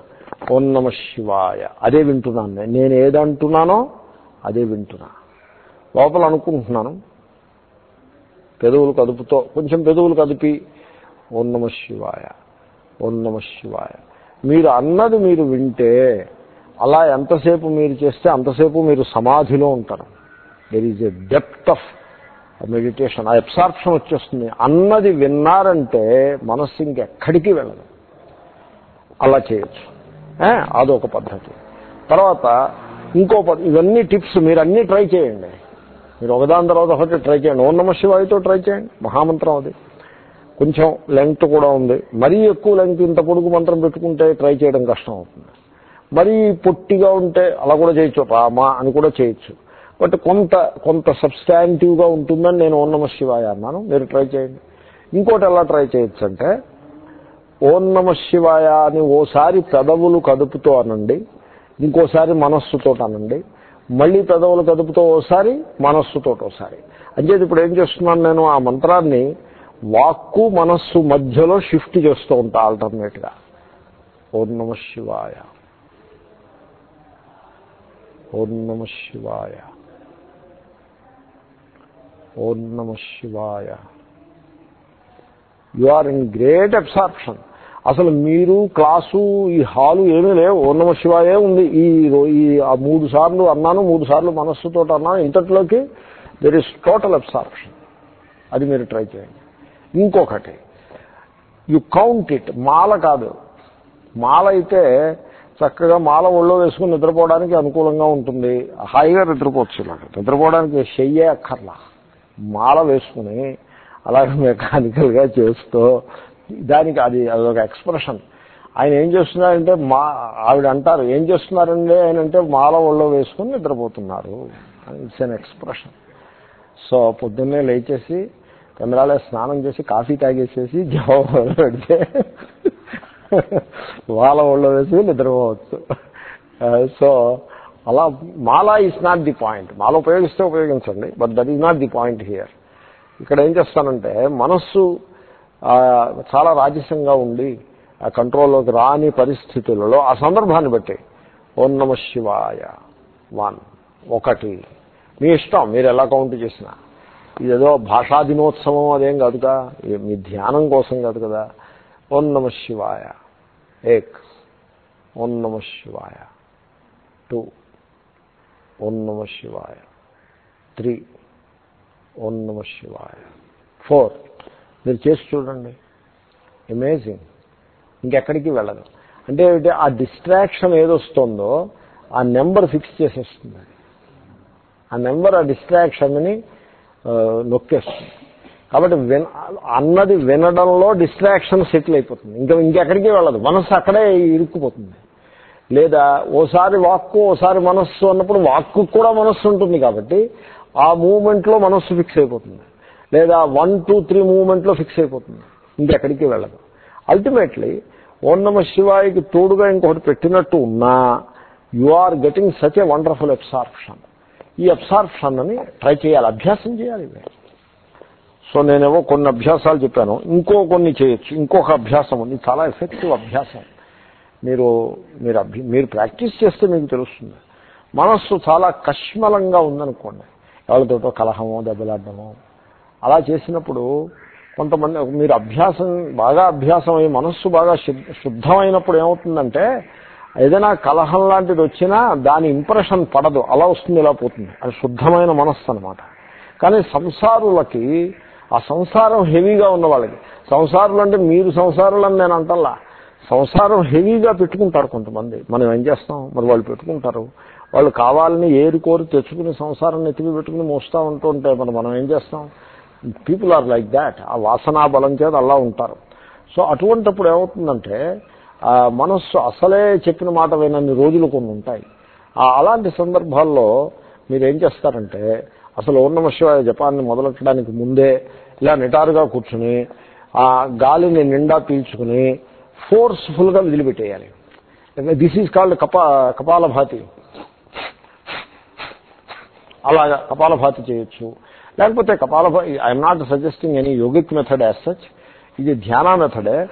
ఓం నమ శివాయ. అదే వింటున్నాను నేను. నేను ఏదంటున్నానో అదే వింటున్నా. లోపల అనుకుంటున్నాను. పెదవులు కదుపుతో కొంచెం పెదవులు కదిపి ఓం నమ శివాయ ఓం నమ శివాయ. మీరు అన్నది మీరు వింటే అలా ఎంతసేపు మీరు చేస్తే అంతసేపు మీరు సమాధిలో ఉంటారు. There is a depth of meditation ఆ అబ్సార్ప్షన్ వచ్చేస్తుంది. అన్నది విన్నారంటే మనస్సు ఇంకెక్కడికి వెళ్ళదు. అలా చేయొచ్చు. అదొక పద్ధతి. తర్వాత ఇంకో ఇవన్నీ టిప్స్ మీరు అన్నీ ట్రై చేయండి. మీరు ఒకదాని తర్వాత ఒకటి ట్రై చేయండి. ఓం నమ శివాయతో ట్రై చేయండి. మహామంత్రం అది. కొంచెం లెంగ్త్ కూడా ఉంది. మరీ ఎక్కువ లెంగ్త్ ఇంత పొడుగు మంత్రం పెట్టుకుంటే ట్రై చేయడం కష్టం అవుతుంది. మరీ పొట్టిగా ఉంటే అలా కూడా చేయొచ్చు. రామా అని కూడా చేయొచ్చు. బట్ కొంత కొంత సబ్స్టాంటివ్గా ఉంటుందని నేను ఓం నమ శివాయ అన్నాను. మీరు ట్రై చేయండి. ఇంకోటి ఎలా ట్రై చేయొచ్చు అంటే ఓం నమ శివాయ అని ఓసారి పెదవులు కదుపుతో అనండి. ఇంకోసారి మనస్సుతో అనండి. మళ్ళీ పెదవులు కదుపుతో ఓసారి మనస్సుతో ఓసారి. అంచేది ఇప్పుడు ఏం చేస్తున్నాను నేను? ఆ మంత్రాన్ని వాక్కు మనస్సు మధ్యలో షిఫ్ట్ చేస్తూ ఉంటా ఆల్టర్నేట్గా. ఓం నమ శివాయ. ఓం నమ శివాయ. ఓం నమ శివాయ. You are in great absorption అసలు మీరు క్లాసు ఈ హాలు ఏమీ లేవు. ఓ నమ శివాయే ఉంది. ఈ ఈ ఆ మూడు సార్లు అన్నాను మూడు సార్లు మనస్సుతో అన్నాను. ఇంతట్లోకి దెర్ ఇస్ టోటల్ అబ్సార్ప్షన్ అది మీరు ట్రై చేయండి. ఇంకొకటి యు కౌంట్ ఇట్ మాల కాదు. మాల అయితే చక్కగా మాల ఒళ్ళో వేసుకుని నిద్రపోవడానికి అనుకూలంగా ఉంటుంది. హాయిగా నిద్రపోవచ్చు ఇలాగ. నిద్రపోవడానికి చెయ్యే అక్కర్లా. మాల వేసుకుని అలాగే మెకానికల్గా చేస్తూ దానికి అది అదొక ఎక్స్ప్రెషన్. ఆయన ఏం చేస్తున్నారంటే మా ఆవిడ అంటారు ఏం చేస్తున్నారండి? ఆయన అంటే మాల ఒళ్ళో వేసుకుని నిద్రపోతున్నారు. ఇట్స్ అన్ ఎక్స్ప్రెషన్ సో పొద్దున్నే లేచేసి చంద్రాలయ స్నానం చేసి కాఫీ తాగేసేసి జవాబు పెడితే వాళ్ళ ఒళ్ళో వేసి నిద్రపోవచ్చు. Uh, సో అలా mala is not the point మాల ఉపయోగిస్తే ఉపయోగించండి but that is not the point here ఇక్కడ ఏం చేస్తానంటే మనస్సు చాలా రాజసంగా ఉండి ఆ కంట్రోల్లోకి రాని పరిస్థితులలో ఆ సందర్భాన్ని బట్టి ఓం నమ శివాయ వన్ ఒకటి. మీ ఇష్టం మీరు ఎలా కౌంట్ చేసినా. ఇదేదో భాషా దినోత్సవం అదేం కాదుగా ఇది మీ ధ్యానం కోసం కాదు కదా. ఓం నమ శివాయ. ఏక్. ఓం నమ శివాయ. టూ. ఓం నమ శివాయ. త్రీ. ఓం నమ శివాయ. ఫోర్. మీరు చేసి చూడండి. అమేజింగ్ ఇంకెక్కడికి వెళ్ళదు. అంటే ఆ డిస్ట్రాక్షన్ ఏదొస్తుందో ఆ నెంబర్ ఫిక్స్ చేసేస్తుంది. ఆ నెంబర్ ఆ డిస్ట్రాక్షన్ని నొక్కేస్తుంది. కాబట్టి విన అన్నది వినడంలో డిస్ట్రాక్షన్ సెటిల్ అయిపోతుంది. ఇంకా ఇంకెక్కడికి వెళ్ళదు. మనస్సు అక్కడే ఇరుక్కుపోతుంది. లేదా ఓసారి వాక్కు ఓసారి మనస్సు అన్నప్పుడు వాక్కు కూడా మనస్సు ఉంటుంది కాబట్టి ఆ మూమెంట్లో మనస్సు ఫిక్స్ అయిపోతుంది. లేదా వన్ టూ త్రీ మూమెంట్లో ఫిక్స్ అయిపోతుంది. ఇంకెక్కడికి వెళ్ళదు. అల్టిమేట్లీ ఓం నమ శివాయికి తోడుగా ఇంకొకటి పెట్టినట్టు ఉన్నా you are getting such a wonderful absorption ఈ అబ్సార్ప్షన్ అని ట్రై చేయాలి. అభ్యాసం చేయాలి సో నేనేమో కొన్ని అభ్యాసాలు చెప్పాను. ఇంకో కొన్ని చేయొచ్చు. ఇంకొక అభ్యాసం ఉంది. చాలా ఎఫెక్టివ్ అభ్యాసం. మీరు మీరు అభ్య మీరు ప్రాక్టీస్ చేస్తే మీకు తెలుస్తుంది. మనస్సు చాలా కష్మలంగా ఉందనుకోండి. ఎవరితోటో కలహమో దెబ్బలాడమో అలా చేసినప్పుడు కొంతమంది మీరు అభ్యాసం బాగా అభ్యాసం అయ్యి మనస్సు బాగా శుద్ధమైనప్పుడు ఏమవుతుందంటే ఏదైనా కలహం లాంటిది వచ్చినా దాని ఇంప్రెషన్ పడదు. అలా వస్తుంది ఇలా పోతుంది. అది శుద్ధమైన మనస్సు అనమాట కానీ సంసారులకి ఆ సంసారం హెవీగా ఉన్న వాళ్ళకి సంసారులు అంటే మీరు సంసారులని నేను అంటల్లా సంసారం హెవీగా పెట్టుకుంటారు కొంతమంది. మనం ఏం చేస్తాం? మరి వాళ్ళు పెట్టుకుంటారు. వాళ్ళు కావాలని ఏరుకోరు తెచ్చుకుని సంసారాన్ని ఎత్తికి పెట్టుకుని మోస్తూ ఉంటూ ఉంటే మరి మనం ఏం చేస్తాం? పీపుల్ ఆర్ లైక్ దాట్ ఆ వాసనా బలం చేత అలా ఉంటారు. సో అటువంటిప్పుడు ఏమవుతుందంటే మనస్సు అసలే చెప్పిన మాట వినని రోజులు కొన్ని ఉంటాయి. ఆ అలాంటి సందర్భాల్లో మీరేం చేస్తారంటే అసలు ఓర్ణమ శివాయ జపాన్ని మొదలెట్టడానికి ముందే ఇలా నిటారుగా కూర్చుని ఆ గాలిని నిండా పీల్చుకుని ఫోర్స్ఫుల్గా వదిలిపెట్టేయాలి. దిస్ ఈజ్ కాల్డ్ కపా కపాలభాతి. అలాగా కపాలభాతి చేయొచ్చు. లేకపోతే kapalbhati I'm not suggesting any yogic method as such ఇది ధ్యాన మెథడే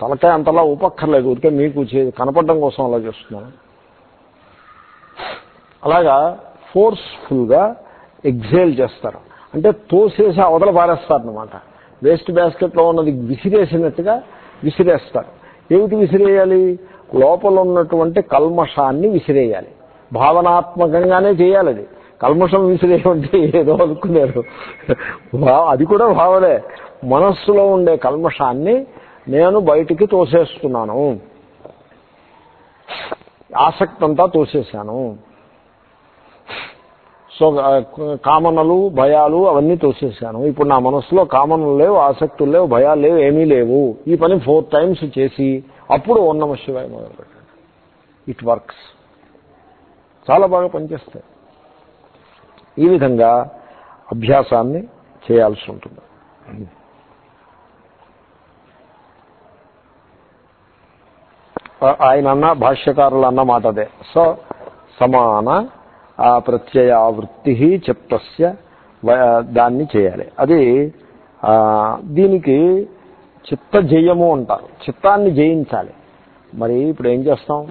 తలకాయ అంతలా ఊపక్కర్లేదు ఊరికే మీకు కనపడడం కోసం అలా చేస్తున్నాను. అలాగా ఫోర్స్ఫుల్గా ఎగ్జైల్ చేస్తారు. అంటే తోసేసి అవతల పారేస్తారనమాట వేస్ట్ బ్యాస్కెట్లో ఉన్నది విసిరేసినట్టుగా విసిరేస్తారు. ఏమిటి విసిరేయాలి? లోపల ఉన్నటువంటి కల్మషాన్ని విసిరేయాలి. భావనాత్మకంగానే చేయాలి అది. కల్మషం విసిరేయమంటే ఏదో అనుకున్నారు. అది కూడా భావనే. మనస్సులో ఉండే కల్మషాన్ని నేను బయటికి తోసేస్తున్నాను. ఆసక్తి అంతా తోసేశాను. సో కామనలు భయాలు అవన్నీ తోసేశాను. ఇప్పుడు నా మనసులో కామనలు లేవు ఆసక్తులు లేవు భయాలు లేవు ఏమీ లేవు. ఈ పని ఫోర్ టైమ్స్ చేసి అప్పుడు ఓం శివాయ ఇట్ వర్క్స్ చాలా బాగా పనిచేస్తాయి. ఈ విధంగా అభ్యాసాన్ని చేయాల్సి ఉంటుంది. ఆయన అన్న భాష్యకారులు అన్న మాట అదే. సో సమాన ఆ ప్రత్యయావృత్తి చిత్తస్య దాన్ని చేయాలి. అది దీనికి చిత్త జయము అంటారు. చిత్తాన్ని జయించాలి. మరి ఇప్పుడు ఏం చేస్తాం?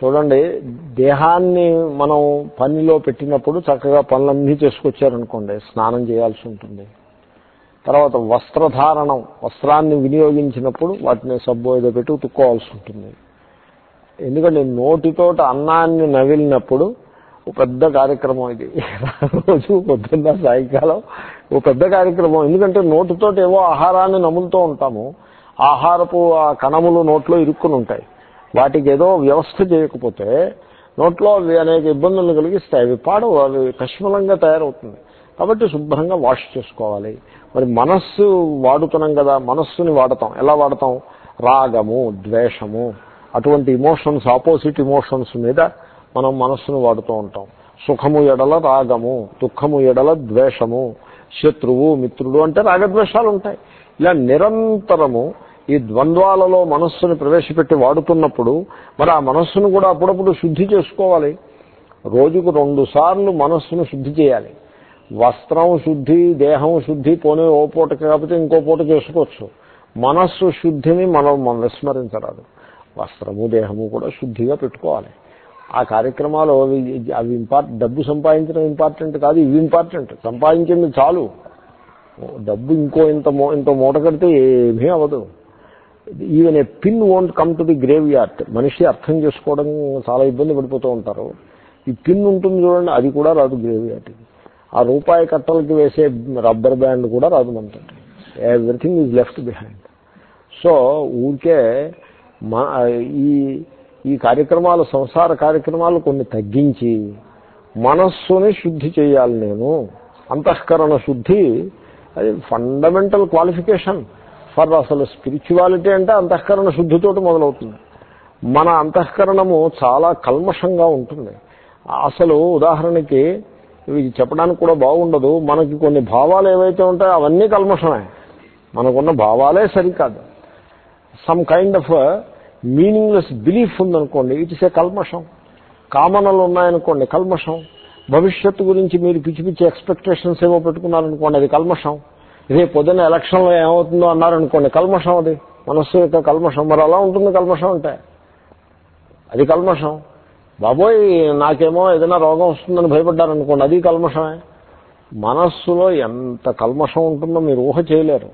చూడండి దేహాన్ని మనం పనిలో పెట్టినప్పుడు చక్కగా పనులన్నీ చేసుకొచ్చారనుకోండి స్నానం చేయాల్సి ఉంటుంది. తర్వాత వస్త్రధారణం వస్త్రాన్ని వినియోగించినప్పుడు వాటిని సబ్బు ఏదో పెట్టి ఉతుక్కోవాల్సి ఉంటుంది. ఎందుకంటే నోటితోట అన్నాన్ని నవిలినప్పుడు ఓ పెద్ద కార్యక్రమం ఇది. రోజు పొద్దున్న సాయంకాలం ఓ పెద్ద కార్యక్రమం. ఎందుకంటే నోటితోటి ఏవో ఆహారాన్ని నములుతూ ఉంటాము. ఆహారపు ఆ కణములు నోట్లో ఇరుక్కుని ఉంటాయి. వాటికి ఏదో వ్యవస్థ చేయకపోతే నోట్లో అవి అనేక ఇబ్బందులు కలిగిస్తాయి. అవి పాడవు అవి కష్మలంగా తయారవుతుంది. కాబట్టి శుభ్రంగా వాష్ చేసుకోవాలి. మరి మనస్సు వాడుతున్నాం కదా మనస్సుని వాడతాం. ఎలా వాడతాం? రాగము ద్వేషము అటువంటి ఇమోషన్స్ ఆపోజిట్ ఇమోషన్స్ మీద మనం మనస్సును వాడుతూ ఉంటాం. సుఖము ఎడల రాగము దుఃఖము ఎడల ద్వేషము శత్రువు మిత్రుడు అంటే రాగద్వేషాలు ఉంటాయి ఇలా నిరంతరము ఈ ద్వంద్వాలలో మనస్సును ప్రవేశపెట్టి వాడుతున్నప్పుడు మరి ఆ మనస్సును కూడా అప్పుడప్పుడు శుద్ధి చేసుకోవాలి. రోజుకు రెండు సార్లు మనస్సును శుద్ధి చేయాలి. వస్త్రం శుద్ధి దేహం శుద్ధి పోనీ ఓ పూట కాకపోతే ఇంకో పూట చేసుకోవచ్చు. మనస్సు శుద్ధిని మనం మనం విస్మరించరాదు. వస్త్రము దేహము కూడా శుద్ధిగా పెట్టుకోవాలి. ఆ కార్యక్రమాలు అవి అవి ఇంపార్ట్ డబ్బు సంపాదించడం ఇంపార్టెంట్ కాదు ఇవి ఇంపార్టెంట్. సంపాదించింది చాలు. డబ్బు ఇంకో ఇంత మూ ఇంత మూట కడితే ఏమీ అవ్వదు. Even a pin won't come to the graveyard మనిషి అర్థం చేసుకోవడం చాలా ఇబ్బంది పడిపోతూ ఉంటారు. ఈ పిన్ ఉంటుంది చూడండి అది కూడా రాదు గ్రేవ్ యార్డ్కి ఆ రూపాయి కట్టలకి వేసే రబ్బర్ బ్యాండ్ కూడా రాదు మనతో everything is left behind so ఊరికే మా ఈ ఈ కార్యక్రమాలు సంసార కార్యక్రమాలు కొన్ని తగ్గించి మనస్సుని శుద్ధి చేయాలి నేను. అంతఃకరణ శుద్ధి అది ఫండమెంటల్ క్వాలిఫికేషన్ ఫర్ అసలు స్పిరిచువాలిటీ అంటే అంతఃకరణ శుద్ధితోటి మొదలవుతుంది. మన అంతఃకరణము చాలా కల్మషంగా ఉంటుంది. అసలు ఉదాహరణకి ఇవి చెప్పడానికి కూడా బాగుండదు. మనకి కొన్ని భావాలు ఏవైతే ఉంటాయో అవన్నీ కల్మషమే. మనకున్న భావాలే సరికాదు. Some kind of meaningless belief ఉందనుకోండి ఇట్స్ ఏ కల్మషం. కామనలు ఉన్నాయనుకోండి కల్మషం. భవిష్యత్తు గురించి మీరు పిచ్చి పిచ్చి ఎక్స్పెక్టేషన్స్ ఏవో పెట్టుకున్నారనుకోండి అది కల్మషం. రేపు పొద్దున్న ఎలక్షన్లో ఏమవుతుందో అన్నారనుకోండి కల్మషం అది. మనస్సు యొక్క కల్మషం. మరి అలా ఉంటుంది కల్మషం అంటే. అది కల్మషం. బాబోయ్ నాకేమో ఏదైనా రోగం వస్తుందని భయపడ్డారనుకోండి అది కల్మషమే. మనస్సులో ఎంత కల్మషం ఉంటుందో మీరు ఊహ చేయలేరు.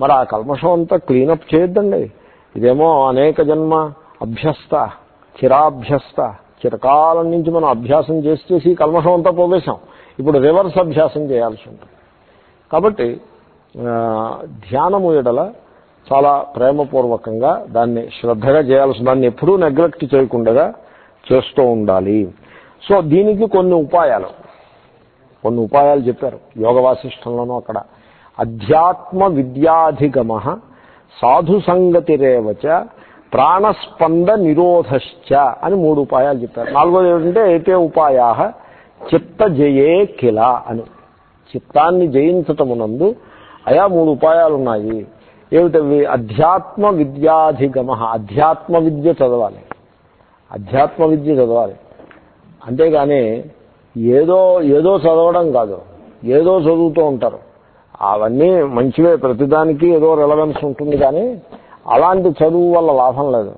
మరి ఆ కల్మషం అంతా క్లీనప్ చేయొద్దండి. ఇదేమో అనేక జన్మ అభ్యస్త చిరాభ్యస్త. చిరకాలం నుంచి మనం అభ్యాసం చేసి చేసి కల్మషం అంతా పోగేశాం. ఇప్పుడు రివర్స్ అభ్యాసం చేయాల్సి ఉంటుంది. కాబట్టి ధ్యానము ఎడల చాలా ప్రేమపూర్వకంగా దాన్ని శ్రద్ధగా చేయాల్సి దాన్ని ఎప్పుడూ నెగ్లెక్ట్ చేయకుండా చేస్తూ ఉండాలి. సో దీనికి కొన్ని ఉపాయాలు. కొన్ని ఉపాయాలు చెప్పారు యోగ వాసిష్టంలోనూ అక్కడ. అధ్యాత్మ విద్యాధిగమ సాధు సంగతిరేవచ ప్రాణస్పంద నిరోధశ్చ అని మూడు ఉపాయాలు చెప్పారు. నాలుగోది ఏమిటంటే ఏతే ఉపాయా చిత్త జయే కిల అని. చిత్తాన్ని జయించటమునందు అయా మూడు ఉపాయాలు ఉన్నాయి ఏమిటవి? అధ్యాత్మ విద్యాధిగమ అధ్యాత్మ విద్య చదవాలి. అధ్యాత్మ విద్య చదవాలి. అంతేగాని ఏదో ఏదో చదవడం కాదు. ఏదో చదువుతూ ఉంటారు. అవన్నీ మంచివే. ప్రతిదానికి ఏదో రిలవెన్స్ ఉంటుంది కానీ అలాంటి చదువు వల్ల లాభం లేదు.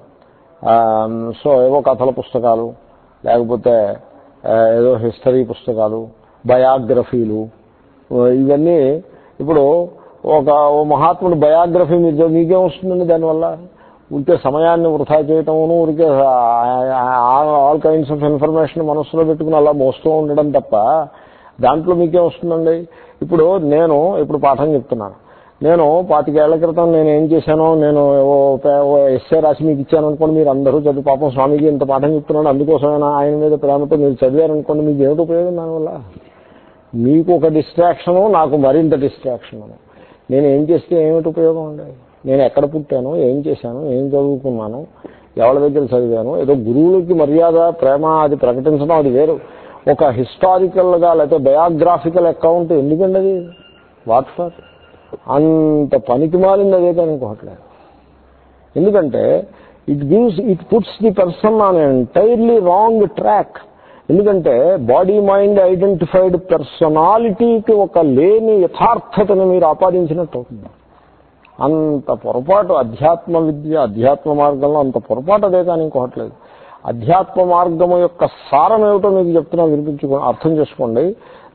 సో ఏవో కథల పుస్తకాలు లేకపోతే ఏదో హిస్టరీ పుస్తకాలు బయోగ్రఫీలు ఇవన్నీ ఇప్పుడు ఒక ఓ మహాత్ముడు బయోగ్రఫీ మీరు మీకేం వస్తుందండి దానివల్ల? ఉంటే సమయాన్ని వృధా చేయటమును ఉరికే ఆల్ కైండ్స్ ఆఫ్ ఇన్ఫర్మేషన్ మనస్సులో పెట్టుకుని అలా మోస్తూ ఉండడం తప్ప దాంట్లో మీకేం వస్తుందండి? ఇప్పుడు నేను ఇప్పుడు పాఠం చెప్తున్నాను. నేను పాతికేళ్ళ క్రితం నేను ఏం చేశానో నేను ఓ ఎస్ఏ రాసి మీకు ఇచ్చాను అనుకోండి మీరు అందరూ చదువు పాపం స్వామీజీ ఇంత పాఠం చెప్తున్నాడు అందుకోసమైనా ఆయన మీద ప్రేమతో మీరు చదివారనుకోండి మీకు ఏమిటి ఉపయోగం దానివల్ల? మీకు ఒక డిస్ట్రాక్షను నాకు మరింత డిస్ట్రాక్షను నేను ఏం చేస్తే ఏమిటి ఉపయోగం అండి? నేను ఎక్కడ పుట్టాను ఏం చేశాను ఏం చదువుకున్నాను ఎవరి దగ్గర చదివాను ఏదో గురువులకి మర్యాద ప్రేమ అది ప్రకటించడం అది వేరు. ఒక హిస్టారికల్గా లేకపోతే బయోగ్రాఫికల్ అకౌంట్ ఎందుకండి అది? వాట్ ఫర్ అంత పనికి మారింది అదే కానీ ఎందుకంటే it gives it puts the person on entirely wrong track ఎందుకంటే బాడీ మైండ్ ఐడెంటిఫైడ్ పర్సనాలిటీకి ఒక లేని యథార్థతను మీరు ఆపాదించినట్టు అవుతుంది. అంత పొరపాటు అధ్యాత్మ విద్య అధ్యాత్మ మార్గంలో అంత పొరపాటు అదే కానీ ఇంకోటలేదు అధ్యాత్మ మార్గము యొక్క సారం ఏమిటో మీకు చెప్తున్నా వినిపించుకో అర్థం చేసుకోండి.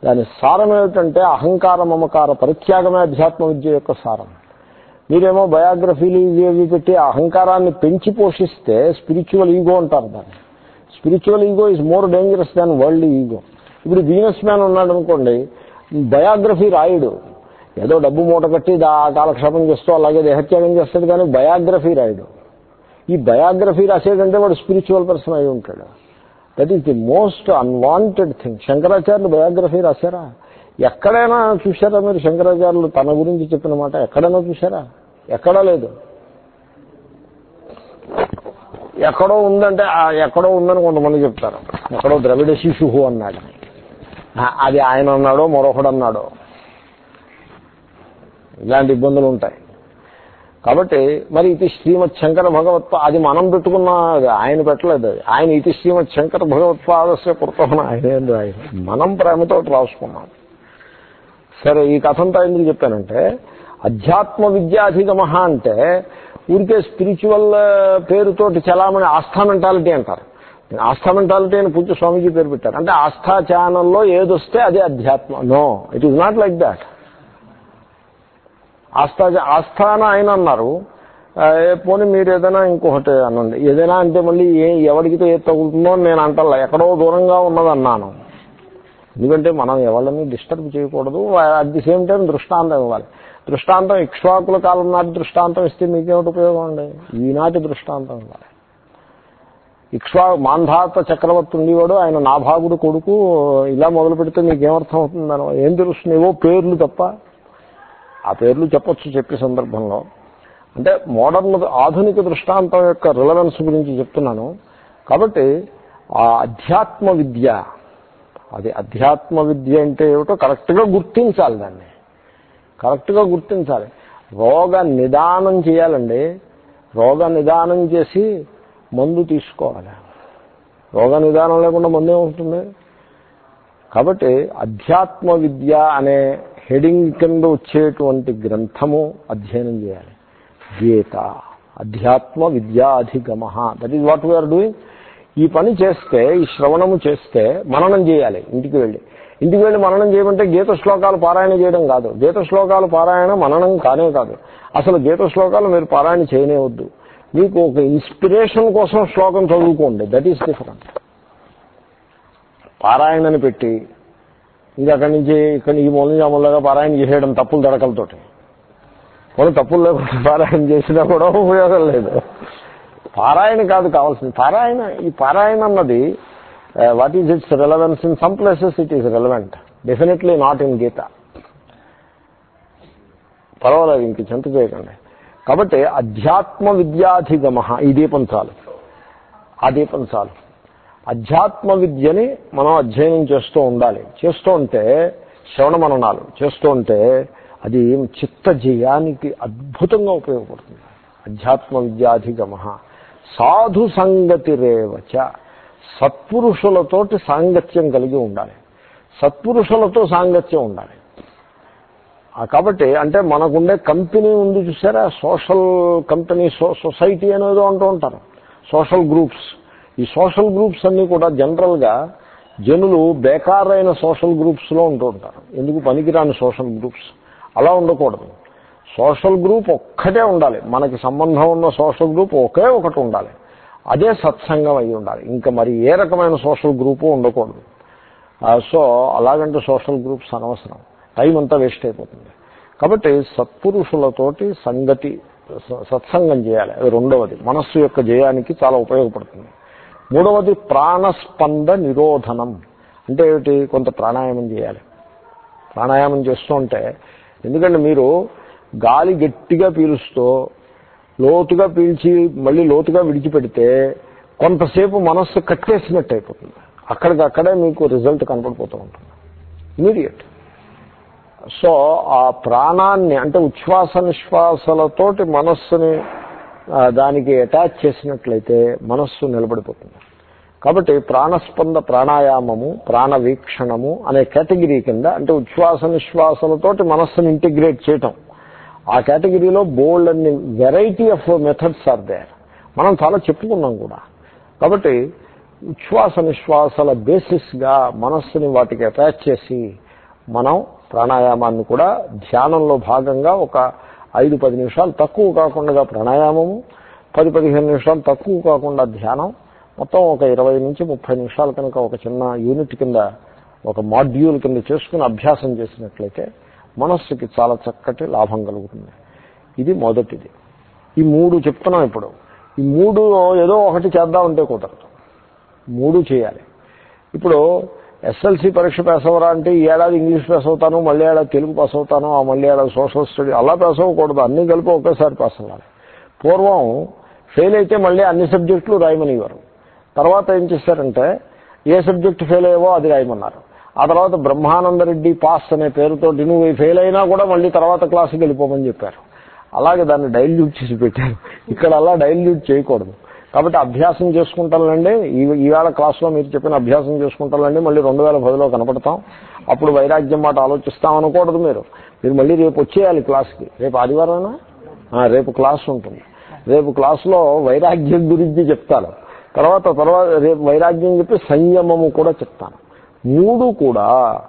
దాని సారం ఏమిటంటే అహంకార మమకార పరిత్యాగమే అధ్యాత్మ విద్య యొక్క సారం. మీరేమో బయోగ్రఫీలు ఇవి పెట్టి అహంకారాన్ని పెంచి పోషిస్తే స్పిరిచువల్ ఈగో అంటారు దాన్ని. Spiritual ego is more dangerous than world ego. ఇప్పుడు బిజినెస్ మ్యాన్ ఉన్నాడు అనుకోండి బయోగ్రఫీ రాయుడు. ఏదో డబ్బు మూట కట్టి కాలక్షేపం చేస్తూ అలాగే దేహత్యాగం చేస్తాడు కానీ బయోగ్రఫీ రాయుడు. ఈ బయోగ్రఫీ రాసేటంటే వాడు స్పిరిచువల్ పర్సన్ అయి ఉంటాడు. That is the most unwanted thing శంకరాచార్యులు బయోగ్రఫీ రాశారా? ఎక్కడైనా చూసారా మీరు? శంకరాచార్యులు తన గురించి చెప్పిన మాట ఎక్కడైనా చూసారా ఎక్కడా లేదు. ఎక్కడో ఉందంటే ఎక్కడో ఉందని కొంతమంది చెప్తారు. ఎక్కడో ద్రవిడ శిశుహు అన్నాడు. అది ఆయన అన్నాడో మరొకడు అన్నాడో. ఇలాంటి ఇబ్బందులు ఉంటాయి. కాబట్టి మరి ఇది శ్రీమద్ శంకర భగవత్పా అది మనం పెట్టుకున్న ఆయన పెట్టలేదు. అది ఆయన ఇది శ్రీమద్ శంకర భగవత్పాదస్య కృతమని ఆయన ఆయన మనం ప్రేమతో రాసుకున్నాం. సరే ఈ కథంతా ఎందుకు చెప్పానంటే అధ్యాత్మ విద్యాధిగమ అంటే ఊరికే స్పిరిచువల్ పేరుతోటి చలామణి ఆస్థా మెంటాలిటీ అంటారు. ఆస్థా మెంటాలిటీ అని పూజ స్వామీజీ పేరు పెట్టారు. అంటే ఆస్థా ఛానల్లో ఏదొస్తే అదే అధ్యాత్మ. No it is not like that ఆస్థా ఆస్థాన ఆయన అన్నారు. పోనీ మీరు ఏదైనా ఇంకొకటి అనండి. ఏదైనా అంటే మళ్ళీ ఏ ఎవరికి ఏ తగులుతుందో నేను అంటల్లా. ఎక్కడో దూరంగా ఉన్నదన్నాను. ఎందుకంటే మనం ఎవరిని డిస్టర్బ్ చేయకూడదు. అట్ ది సేమ్ టైం దృష్టాంతం ఇవ్వాలి. దృష్టాంతం ఇక్ష్వాకుల కాలం నాటి దృష్టాంతం ఇస్తే మీకేమిటి ఉపయోగం అండి? ఈనాటి దృష్టాంతం ఇవ్వాలి ఇక్ష్వా మాంధాత చక్రవర్తి ఉండేవాడు ఆయన నాభాగుడు కొడుకు ఇలా మొదలు పెడితే మీకేమర్థం అవుతుందనో ఏం తెలుస్తుంది పేర్లు తప్ప. ఆ పేర్లు చెప్పొచ్చు చెప్పే సందర్భంలో. అంటే మోడర్న్ ఆధునిక దృష్టాంతం యొక్క రిలవెన్స్ గురించి చెప్తున్నాను. కాబట్టి ఆ అధ్యాత్మ విద్య అది అధ్యాత్మ విద్య అంటే ఏమిటో కరెక్ట్గా గుర్తించాలి దాన్ని. కరెక్ట్గా గుర్తించాలి. రోగ నిదానం చేయాలండి. రోగ నిదానం చేసి మందు తీసుకోవాలి. రోగ నిదానం లేకుండా మందు ఏముంటుంది కాబట్టి అధ్యాత్మ విద్య అనే హెడింగ్ కింద వచ్చేటువంటి గ్రంథము అధ్యయనం చేయాలి. గీత అధ్యాత్మ విద్యాధిగమ that is what we are doing ఈ పని చేస్తే ఈ శ్రవణము చేస్తే మననం చేయాలి ఇంటికి వెళ్ళి. ఇంటికి వెళ్ళి మననం చేయమంటే గీత శ్లోకాలు పారాయణ చేయడం కాదు. గీత శ్లోకాలు పారాయణ మననం కానే కాదు. అసలు గీత శ్లోకాలు మీరు పారాయణ చేయనే వద్దు మీకు ఒక ఇన్స్పిరేషన్ కోసం శ్లోకం చదువుకోండి. దట్ ఈస్ డిఫరెంట్ పారాయణని పెట్టి ఇంకా అక్కడి నుంచి ఇక్కడ ఈ మూల నుంచి పారాయణ చేసేయడం తప్పులు దడకలతోటి మనం తప్పులు లేకుండా పారాయణ చేసినా కూడా ఉపయోగం లేదు. పారాయణ కాదు కావాల్సింది. పారాయణ ఈ పారాయణ అన్నది what is its relevance in some places it is relevant definitely not in Gita పర్వాలేదు ఇంక చింత చేయకండి. కాబట్టి అధ్యాత్మ విద్యాధిగమ ఈ దీపం చాలు. ఆ దీపం చాలు. అధ్యాత్మ విద్యని మనం అధ్యయనం చేస్తూ ఉండాలి. చేస్తూ ఉంటే శ్రవణ మననాలు చేస్తూ ఉంటే అది చిత్త జయానికి అద్భుతంగా ఉపయోగపడుతుంది. అధ్యాత్మ విద్యాధిగమ సాధు సంగతి రేవచ. సత్పురుషులతోటి సాంగత్యం కలిగి ఉండాలి. సత్పురుషులతో సాంగత్యం ఉండాలి. కాబట్టి అంటే మనకుండే కంపెనీ ఉంది చూసారా? సోషల్ కంపెనీ సొసైటీ అనేది అంటూ ఉంటారు. Social groups. ఈ సోషల్ గ్రూప్స్ అన్నీ కూడా జనరల్గా జనులు బేకారైన సోషల్ గ్రూప్స్లో ఉంటూ ఉంటారు. ఎందుకు పనికిరాని సోషల్ గ్రూప్స్? అలా ఉండకూడదు. సోషల్ గ్రూప్ ఒక్కటే ఉండాలి. మనకి సంబంధం ఉన్న సోషల్ గ్రూప్ ఒకే ఒకటి ఉండాలి. అదే సత్సంగం అయి ఉండాలి. ఇంకా మరి ఏ రకమైన సోషల్ గ్రూపు ఉండకూడదు. సో అలాగంటే సోషల్ గ్రూప్స్ అనవసరం. టైం అంతా వేస్ట్ అయిపోతుంది. కాబట్టి సత్పురుషులతోటి సంగతి సత్సంగం చేయాలి. అది రెండవది. మనస్సు యొక్క జయానికి చాలా ఉపయోగపడుతుంది. మూడవది ప్రాణస్పంద నిరోధనం. అంటే ఏమిటి? కొంత ప్రాణాయామం చేయాలి. ప్రాణాయామం చేస్తూ ఉంటే ఎందుకంటే మీరు గాలి గట్టిగా పీలుస్తూ లోతుగా పీల్చి మళ్ళీ లోతుగా విడిచిపెడితే కొంతసేపు మనస్సు కట్టేసినట్టు అయిపోతుంది. అక్కడికక్కడే మీకు రిజల్ట్ కనపడిపోతూ ఉంటుంది. ఇమీడియట్ సో ఆ ప్రాణాన్ని అంటే ఉచ్ఛ్వాస నిశ్వాసలతోటి మనస్సుని దానికి అటాచ్ చేసినట్లయితే మనస్సు నిలబడిపోతుంది. కాబట్టి ప్రాణస్పంద ప్రాణాయామము ప్రాణవీక్షణము అనే కేటగిరీ కింద అంటే ఉచ్ఛ్వాస నిశ్వాసలతోటి మనస్సును ఇంటిగ్రేట్ చేయటం ఆ కేటగిరీలో బోల్డ్ అన్ని variety of methods are there మనం చాలా చెప్పుకున్నాం కూడా. కాబట్టి ఉచ్ఛ్వాస నిశ్వాసాల బేసిస్గా మనస్సుని వాటికి అటాచ్ చేసి మనం ప్రాణాయామాన్ని కూడా ధ్యానంలో భాగంగా ఒక ఐదు పది నిమిషాలు తక్కువ కాకుండా ప్రాణాయామము పది పదిహేను నిమిషాలు తక్కువ కాకుండా ధ్యానం మొత్తం ఒక ఇరవై నుంచి ముప్పై నిమిషాలు కనుక ఒక చిన్న యూనిట్ కింద ఒక మాడ్యూల్ కింద చేసుకుని అభ్యాసం చేసినట్లయితే మనస్సుకి చాలా చక్కటి లాభం కలుగుతుంది. ఇది మొదటిది. ఈ మూడు చెప్తున్నాం ఇప్పుడు. ఈ మూడు ఏదో ఒకటి చేద్దామంటే కుదరదు. మూడు చేయాలి. ఇప్పుడు ఎస్ఎల్సి పరీక్ష పాస్ అవ్వరా అంటే ఈ ఏడాది ఇంగ్లీష్ పాస్ అవుతాను మళ్ళీ ఏడాది తెలుగు పాస్ అవుతాను ఆ మళ్ళీ ఏడాది సోషల్ స్టడీ అలా పాస్ అవ్వకూడదు అన్ని కలిపి ఒకేసారి పాస్ అవ్వాలి పూర్వం ఫెయిల్ అయితే మళ్ళీ అన్ని సబ్జెక్టులు రాయమనివ్వరు తర్వాత ఏం చేశారంటే ఏ సబ్జెక్ట్ ఫెయిల్ అయ్యేవో అది రాయమన్నారు. ఆ తర్వాత బ్రహ్మానందరెడ్డి పాస్ అనే పేరుతో నువ్వు ఫెయిల్ అయినా కూడా మళ్ళీ తర్వాత క్లాసుకి వెళ్ళిపోమని చెప్పారు. అలాగే దాన్ని డైల్యూట్ చేసి పెట్టారు. ఇక్కడ అలా డైల్యూట్ చేయకూడదు. కాబట్టి అభ్యాసం చేసుకుంటానండి ఈవేళ క్లాస్లో మీరు చెప్పిన అభ్యాసం చేసుకుంటానండి మళ్ళీ రెండు వేల పదిలో కనపడతాం. అప్పుడు వైరాగ్యం మాట ఆలోచిస్తాం అనకూడదు మీరు. మీరు మళ్ళీ రేపు వచ్చేయాలి క్లాస్కి రేపు ఆదివారమేనా? రేపు క్లాస్ ఉంటుంది. రేపు క్లాస్లో వైరాగ్యం గురించి చెప్తాను. తర్వాత తర్వాత రేపు వైరాగ్యం చెప్పి సంయమము కూడా చెప్తాను. మూడు కూడా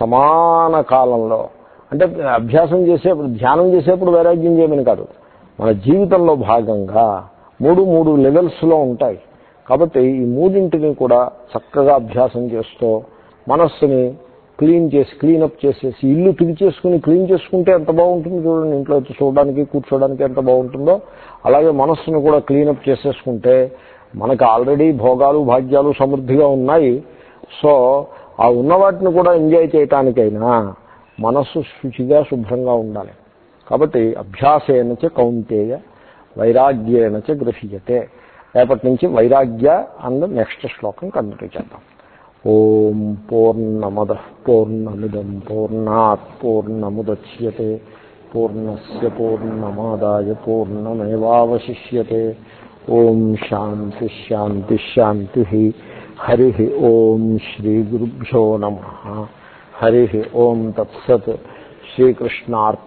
సమాన కాలంలో. అంటే అభ్యాసం చేసేప్పుడు ధ్యానం చేసేప్పుడు వైరాగ్యం చేయమని కాదు. మన జీవితంలో భాగంగా మూడు మూడు లెవెల్స్లో ఉంటాయి. కాబట్టి ఈ మూడింటిని కూడా చక్కగా అభ్యాసం చేస్తూ మనస్సుని క్లీన్ చేసి క్లీనప్ చేసేసి ఇల్లు చేసుకుని క్లీన్ చేసుకుంటే ఎంత బాగుంటుంది చూడండి. ఇంట్లో చూడడానికి కూర్చోడానికి ఎంత బాగుంటుందో. అలాగే మనస్సును కూడా క్లీనప్ చేసేసుకుంటే మనకు ఆల్రెడీ భోగాలు భాగ్యాలు సమృద్ధిగా ఉన్నాయి. సో ఆ ఉన్న వాటిని కూడా ఎంజాయ్ చేయటానికైనా మనస్సు శుచిగా శుభ్రంగా ఉండాలి. కాబట్టి అభ్యాసేనచ కౌంతేయ వైరాగ్యేనచ గ్రహీయతే. రేపటి నుంచి వైరాగ్య అన్న నెక్స్ట్ శ్లోకం కంటిన్యూ చేద్దాం. ఓం పూర్ణమద పూర్ణమిదం పూర్ణాత్ పూర్ణముద్యతే. పూర్ణస్ పూర్ణమాదాయ పూర్ణమేవాశిష్యే ఓం శాంతి శాంతి. హరి ఓం శ్రీ గురుభ్యో నమ. హరి ఓం తత్సత్ శ్రీకృష్ణార్ప